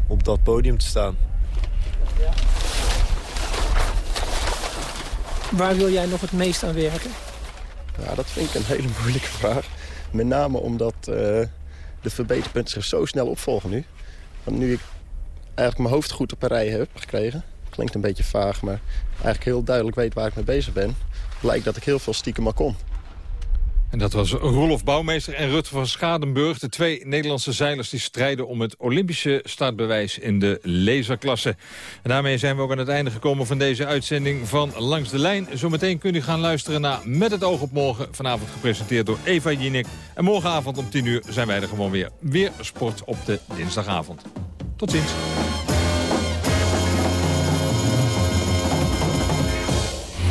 op dat podium te staan. Ja. Waar wil jij nog het meest aan werken? Ja, dat vind ik een hele moeilijke vraag. Met name omdat de verbeterpunten zich zo snel opvolgen nu. Want nu ik eigenlijk mijn hoofd goed op een rij heb gekregen. Klinkt een beetje vaag, maar eigenlijk heel duidelijk weet waar ik mee bezig ben. Blijkt dat ik heel veel stiekem maar kon. En dat was Rolof Bouwmeester en Rutger van Schadenburg. De twee Nederlandse zeilers die strijden om het Olympische startbewijs in de laserklasse. En daarmee zijn we ook aan het einde gekomen van deze uitzending van Langs de Lijn. Zometeen kunt u gaan luisteren naar Met het oog op morgen. Vanavond gepresenteerd door Eva Jinek. En morgenavond om 10 uur zijn wij er gewoon weer. Weer sport op de dinsdagavond. Tot ziens.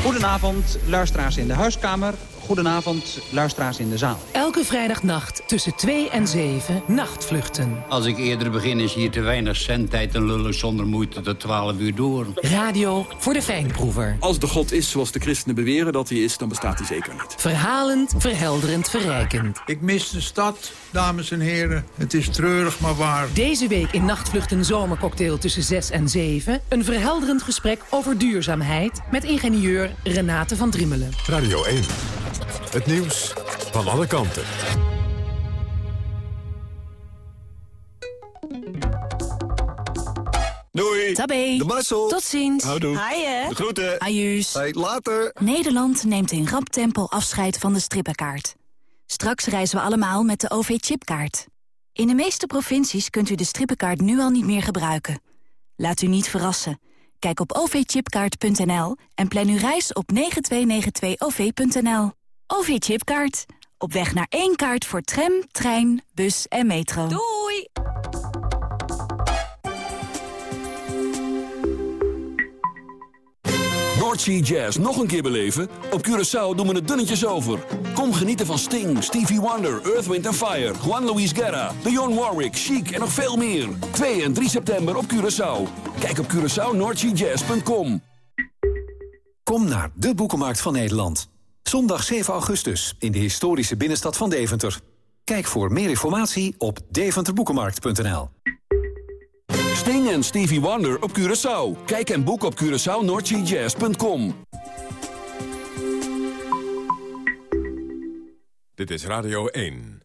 Goedenavond, luisteraars in de huiskamer. Goedenavond, luisteraars in de zaal. Elke vrijdagnacht tussen 2 en 7 nachtvluchten. Als ik eerder begin is hier te weinig zendtijd... en lullen zonder moeite tot 12 uur door. Radio voor de fijnproever. Als de God is zoals de christenen beweren dat hij is... dan bestaat hij zeker niet. Verhalend, verhelderend, verrijkend. Ik mis de stad, dames en heren. Het is treurig, maar waar. Deze week in Nachtvluchten Zomercocktail tussen 6 en 7... een verhelderend gesprek over duurzaamheid... met ingenieur Renate van Drimmelen. Radio 1. Het nieuws van alle kanten. Doei. Tabé. De Marcel. Tot ziens. Houdoe. Haaien. De groeten. Ajuus. Hey, later. Nederland neemt in rap tempo afscheid van de strippenkaart. Straks reizen we allemaal met de OV-chipkaart. In de meeste provincies kunt u de strippenkaart nu al niet meer gebruiken. Laat u niet verrassen. Kijk op ovchipkaart.nl en plan uw reis op 9292-OV.nL. OV-chipkaart. Op weg naar één kaart voor tram, trein, bus en metro. Doei! Noordsea Jazz nog een keer beleven? Op Curaçao doen we het dunnetjes over. Kom genieten van Sting, Stevie Wonder, Earth, Wind Fire... Juan Luis Guerra, Dionne Warwick, Chic en nog veel meer. 2 en 3 september op Curaçao. Kijk op CuraçaoNoordseaJazz.com. Kom naar de Boekenmarkt van Nederland. Zondag 7 augustus in de historische binnenstad van Deventer. Kijk voor meer informatie op deventerboekenmarkt.nl. Sting en Stevie Wonder op Curaçao. Kijk en boek op CuraçaoNoordseaJazz.com. Dit is Radio 1.